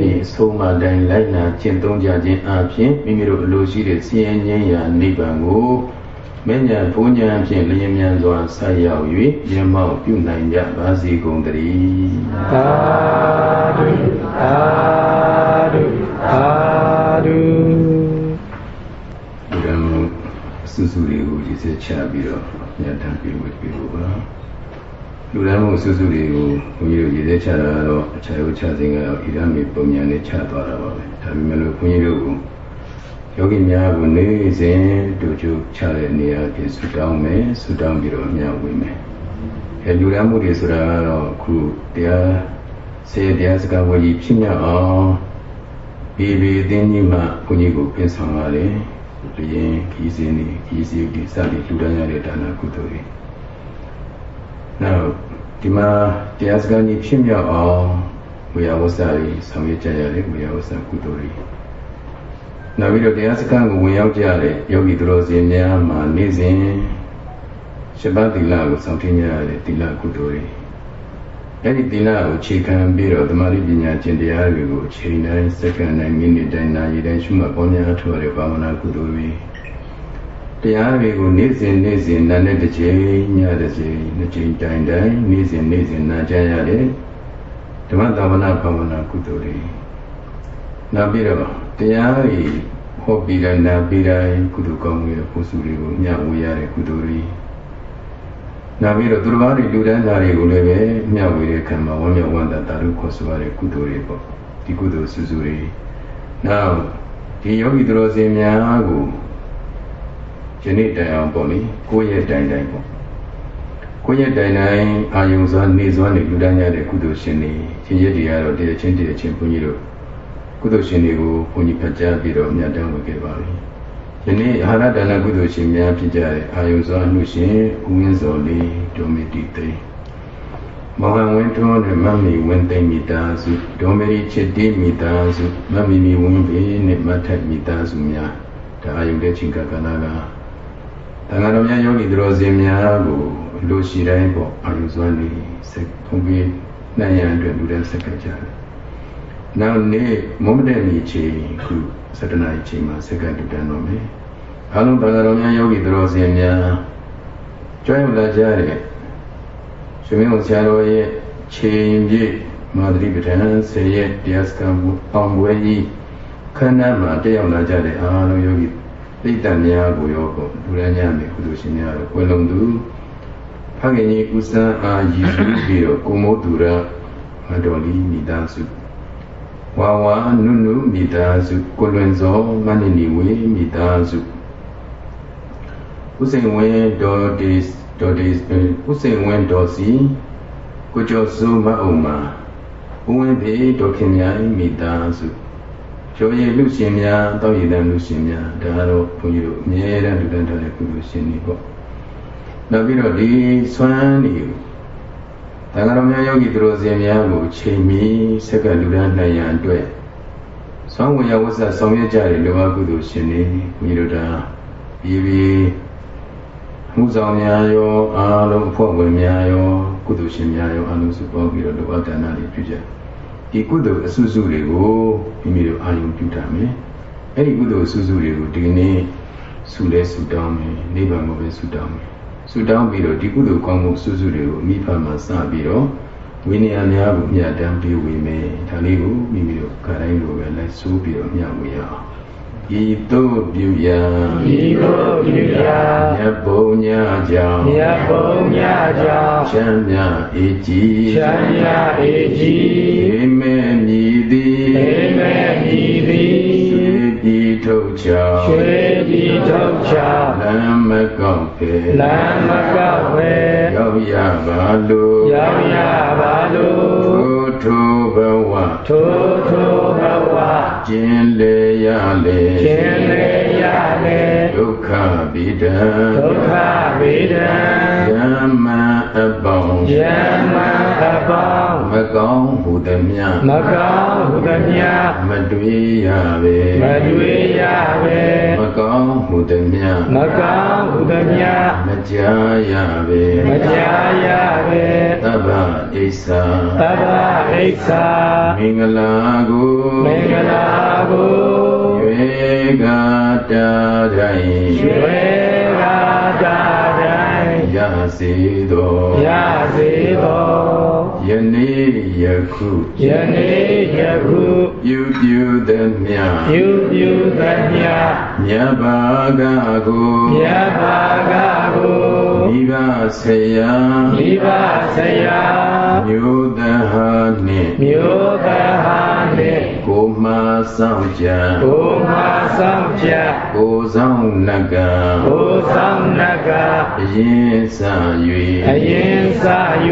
[SPEAKER 3] ဒီဆုံးမတိုင်းလိုက်နာကျင့်သုံးကြခြင်းအပြင်မိမိတို့အလိုရှိတဲ့စီရင်ခြင်းရာနိဗ္ဗာန်ကို မဉ္ဇဉ်ဘုံဉဏ်ဖြင့်လျင်မြန်စွာဆက်ရောက်၍ရမောက်ပြုနိုင်ကြပါစေကုန်သတည်း
[SPEAKER 2] သာဓုသာဓုသာဓု
[SPEAKER 3] ဘုရားမစုစုတွေကိုရည်စက်ချပြီးတော့ညတံပြုဝေပြီးလို့ပါလူရမ်းမှုစုစုတွေကိုဘုန်းကြီးတို့ရည်စက်ချတာတော့အခြားဥချစဉ်ကတော့ဣရမေပုံညာနဲ့ချသွားတာပါပဲဒါပေမဲ့လို့ဘုန်းကြီးတို့ ယောဂီများကိုနေစဉ်တူကျချတဲ့နေရာဖြစ်ဆူတောင်းမယ်ဆူတောင်းပြီးတော့မြတ်ဝင်မယ်အဲလူရမ်းမှုတွေဆိုတာကတော့ခုတရားဆေးတရားစကားဝေကြီးဖြစ်မြောက်အောင်ဒီဒီအင်းကြီးမှဘုန်းကြီးကိုပြင်ဆောင်ရတယ်ဘယင်ခီးစင်းနေခီးစည်းဒီစသည်လူတန်းရတဲ့ဒါနကုသိုလ်တွေနောက်ဒီမှာတရားစကားကြီးဖြစ်မြောက်အောင်ဝေယဝဆာတွေဆောင်ရွက်ကြရတယ်ဝေယဝဆာကုသိုလ်တွေ နောက်ပြီးတော့တရားစခန်းကိုဝင်ရောက်ကြတဲ့ယောဂီသူတော်စင်များမှာနေ့စဉ်ရှစ်ပါးသီလကိုစောင့်ထင်းကြရတဲ့သီလကုသိုလ်တွေအဲ့ဒီသီလကိုခြေခံပြီးတော့သမာဓိပညာကျင့်တရားတွေကိုအချိန်တိုင်းစက္ကန့်တိုင်းမိနစ်တိုင်းနာရီတိုင်းရှုမှတ်ပေါ်များထောက်ရတဲ့ဘာဝနာကုသိုလ်တွေတရားတွေကိုနေ့စဉ်နေ့စဉ်နာနဲ့တစ်ချိန်ညတစ်ချိန်နှစ်ချိန်တိုင်းတိုင်းနေ့စဉ်နေ့စဉ်နာကြရတဲ့ဓမ္မသာဝနာဘာဝနာကုသိုလ်တွေ နောက်ပြီးတော့တရားကြီးဟောပြီးတဲ့နာပြီးတိုင်းကုသိုလ်ကောင်းမှုရဲ့ပုစုတွေကိုမျှဝေရတဲ့ကုသိုလ်တွေနောက်ပြီးတော့သူတော်ဘာတွေလူတန်းသားတွေကိုလည်းပဲမျှဝေတဲ့ခံမှာဝမ်းမြောက်ဝမ်းသာတာလို့ခေါ်ဆိုရတဲ့ကုသိုလ်တွေပေါ့ဒီကုသိုလ်စုစုတွေနောက်ဒီယောဂီသူတော်စင်များကိုယနေ့တိုင်အောင်ပေါ့လေကိုယ့်ရဲ့တိုင်တိုင်ပေါ့ကိုယ့်ရဲ့တိုင်တိုင်အာယုံစွာနေစွာနေလူတန်းရတဲ့ကုသိုလ်ရှင်တွေရှင်ရည်တွေကတော့တည်းချင်းတည်းချင်းဘုန်းကြီးတို့ ကုသိုလ်ရှင်တွေကိုဘုန်းကြီးဖတ်ကြားပြီးတော့မြတ်တမ်းဝင်ခဲ့ပါပြီ။ယနေ့အာရဒါနကုသိုလ်ရှင်များဖြစ်ကြတဲ့အာယုဇောအမှုရှင်ဦးဝင်းစောလေးဒုမီတိသိမောဟဝင်းထွန်းနဲ့မမီဝင်းသိမ့်မိသားစုဒုံမရီချစ်တီးမိသားစုမမီမီဝင်းပေနဲ့မထက်မိသားစုများဒါအာယုတဲ့ချင်းကကနာကတန်ဃာတော်များယောဂီသူတော်စင်များကိုလူရှိတိုင်းပေါ့အာယုဇောလေးစက်ဖုံးပြီးနိုင်ရန်အတွက်လူတဲ့စက်ကကြတယ် နောက်နေ့မုံတဲ့မြေချိန်ခု7နာရီချိန်မှာစက္ကန့်တူတန်တော့မယ်အားလုံးဘာသာတော်များယောဂီသူတော်စင်များကြွရောက်လာကြတဲ့ရှင်မင်းဆရာတော်ရဲ့ချိန်ပြည့်မာသရိပဋ္ဌာန်ဆယ်ရက်တရားစခန်းအောင်ပွဲကြီးခန္ဓာမှာတက်ရောက်လာကြတဲ့အားလုံးယောဂီသိတ္တများကိုရောပေါ့လူရန်ညမယ်ကုသိုလ်ရှင်များတော့ကွယ်လုံးသူဖခင်ကြီးဦးစန်းအာရည်ပြီးတော့ကိုမိုးသူရမတော်လီမိသားစု ဝါဝါနုနုမိသားစုကိုလွင်စောမန္တနီဝေမိသားစုဥစိန်ဝင်းဒေါ်ဒီဒေါ်ဒီဥစိန်ဝင်းဒေါ်စီကိုကျော်စုမအုံမှာဦးဝင်းဖေဒေါ်ခင်မြိုင်မိသားစုကျော်ရည်လူရှင်များတောက်ရည်တန်းလူရှင်များဒါကတော့ဘုန်းကြီးတို့အမြဲတမ်းလူတန်းထားတဲ့ကုသိုလ်ရှင်တွေပေါ့နောက်ပြီးတော့ဒီဆွမ်း နေသံဃာတော်များယောဂီသူတော်စင်များကိုချိန်မီဆက်ကလူရန်နိုင်ရန်အတွက်သောင်းဝေယဝဆဆောင်ရွက်ကြတဲ့လောဘကုသိုလ်ရှင်တွေဘုရားတို့ဒါပြီးပြီးမှုဆောင်များရောအားလုံးအဖွဲ့ဝင်များရောကုသိုလ်ရှင်များရောအားလုံးစုပေါင်းပြီးတော့လောဘဒါနတွေပြုကြဒီကုသိုလ်အစုစုတွေကိုမိမိတို့အာယုံပြုတာမယ်အဲ့ဒီကုသိုလ်အစုစုတွေကိုဒီနေ့ဆုလဲဆုတောင်းမယ်နိဗ္ဗာန်ကိုပဲဆုတောင်းမယ် ဆုတောင်းပြီးတော့ဒီကုသိုလ်ကောင်းမှုစုစုတွေကိုမိဖမှာစပြီးတော့ဝိနည်းများကိုမြတ်တမ်းပေးဝေမယ်ဒါလေးကိုမိမိတို့ခရိုင်းလိုပဲလိုက်ဆိုးပြီးတော့မြတ်ဝေရအောင်ဤသို့ပြုရန်
[SPEAKER 2] ဤသို့ပြုရာ
[SPEAKER 3] မြတ်ဘုံညာကြောင့်
[SPEAKER 2] မြတ်ဘုံမြတ်ကြောင့်
[SPEAKER 3] ချမ်းမြအေကြီး
[SPEAKER 2] ချမ်းမြအေကြီးေ
[SPEAKER 3] မေမြည်သည်
[SPEAKER 2] အိမေဤသည်
[SPEAKER 3] ရွှေပြည် ထုတ်ချောင်း
[SPEAKER 2] ရွှေပြည်ထုတ်ချောင်း
[SPEAKER 3] လမ်းမကောက်ဖေ
[SPEAKER 2] လမ်းမကောက်ဝဲ
[SPEAKER 3] ရောက်ရပါလို့
[SPEAKER 2] ရောက်ရပါလို့
[SPEAKER 3] ထိုထိုဘဝ
[SPEAKER 2] ထိုထိုဘဝ
[SPEAKER 3] ကျင်လေရလေ
[SPEAKER 2] ခြင်းလေရလေ
[SPEAKER 3] ဒုက္ခဗိဒံ
[SPEAKER 2] ဒုက္ခဝေဒံ
[SPEAKER 3] ယမအပေါင်း
[SPEAKER 2] ယမ အပေါင်း
[SPEAKER 3] မကောင်းဟုသမျှ
[SPEAKER 2] မကောင်းဟုသမျှ
[SPEAKER 3] မတွေ့ရပေ
[SPEAKER 2] မတွေ့ရပဲ
[SPEAKER 3] မကောင်းဟုသမျှ
[SPEAKER 2] မကောင်းဟုသမျှ
[SPEAKER 3] မကြားရပေ
[SPEAKER 2] မကြားရပဲ
[SPEAKER 3] သဗ္ဗဣစ္ဆာ
[SPEAKER 2] သဗ္ဗဣစ္ဆာ
[SPEAKER 3] မင်္ဂလာကို
[SPEAKER 2] မင်္ဂလာကို
[SPEAKER 3] ရွေကတာတိုင်း
[SPEAKER 2] ရွှေရာတာတိုင်း
[SPEAKER 3] ရ စေသော
[SPEAKER 2] ရစေသော
[SPEAKER 3] ယနေ့ယခု
[SPEAKER 2] ယနေ့ယခု
[SPEAKER 3] ပြုပြုသမျှ
[SPEAKER 2] ပြုပြုသမျှ
[SPEAKER 3] မြတ်ဘာကကို
[SPEAKER 2] မြတ်ဘာကကို
[SPEAKER 3] မိဘဆရာ
[SPEAKER 2] မိဘဆရာ
[SPEAKER 3] မျိုးတဟာနှင့်
[SPEAKER 2] မြို့သဟာနှင့်
[SPEAKER 3] ကိုမှဆောင်ကြံ
[SPEAKER 2] ကိုမဆောင်ကြ
[SPEAKER 3] ကိုဆောင်နကံ
[SPEAKER 2] ကိုဆောင်နက
[SPEAKER 3] အရင်စ
[SPEAKER 2] အရင်စ၍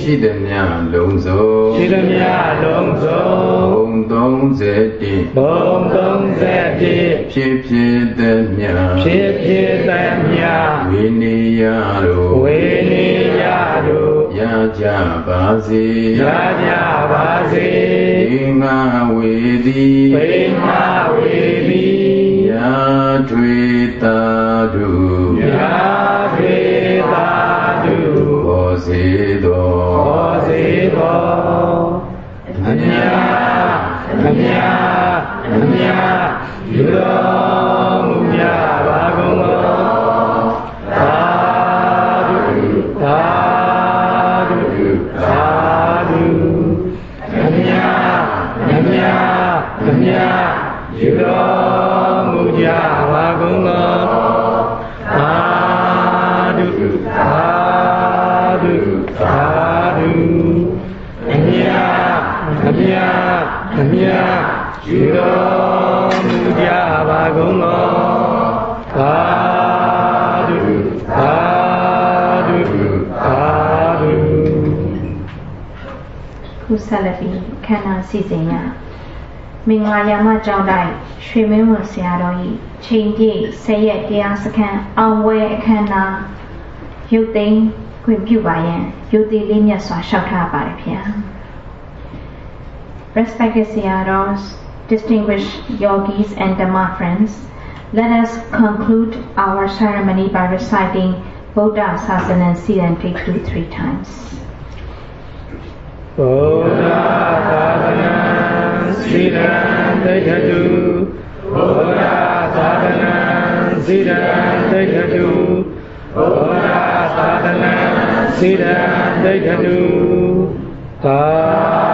[SPEAKER 3] ရှိသည်များလုံးစုံ၍
[SPEAKER 2] ရှိသမျှလုံးစုံ
[SPEAKER 3] ဘုံ31
[SPEAKER 2] ဘုံ30ပြည့်
[SPEAKER 3] ဖြစ်ဖြစ်သည်များ
[SPEAKER 2] ဖြစ်ဖြစ်သမျှ
[SPEAKER 3] ဝိနိယတို့
[SPEAKER 2] ဝေနေရတို့
[SPEAKER 3] ရကြပါစေ
[SPEAKER 2] ရကြပါစေေ
[SPEAKER 3] ငါဝေသည်
[SPEAKER 2] ပိမဝေတိ
[SPEAKER 3] ရာထွေတာတု
[SPEAKER 2] ယာခေတာတု
[SPEAKER 3] ဘောစေသော
[SPEAKER 2] ဟောစေသောအမြအမြအမြယူတော် ယူတော်မူကြပါကုန်သောသာဓုသာဓုသာဓုအမြအမြအမြယူတော်မူကြပါကုန်သောသာဓုသာဓုသာဓု
[SPEAKER 1] ခုဆက်လက်ပြီးခန္ဓာစီစဉ်ရ မင်္ဂလာယာမကျောင်းတိုင်းရွှေမင်းဝန်ဆရာတော်၏ချိန်ပြည့်ဆယ်ရက်တရားစခန်းအောင်ပွဲအခမ်းအနားရုပ်သိမ်းခွင့်ပြုပါရန်ရုပ်တည်လေးမြတ်စွာလျှောက်ထားပါတယ်ဗျာ Respected Searos, distinguished yogis and Dhamma friends, let us conclude our ceremony by reciting Buddha Sasana Siddhan Bhikkhu three times.
[SPEAKER 2] ဗုဒ္ဓသာသနာ စိရံတိဋ္ဌတုဗုဒ္ဓသာသနာစိရံတိဋ္ဌတုဗုဒ္ဓသာသနာစိရံတိဋ္ဌတုသာ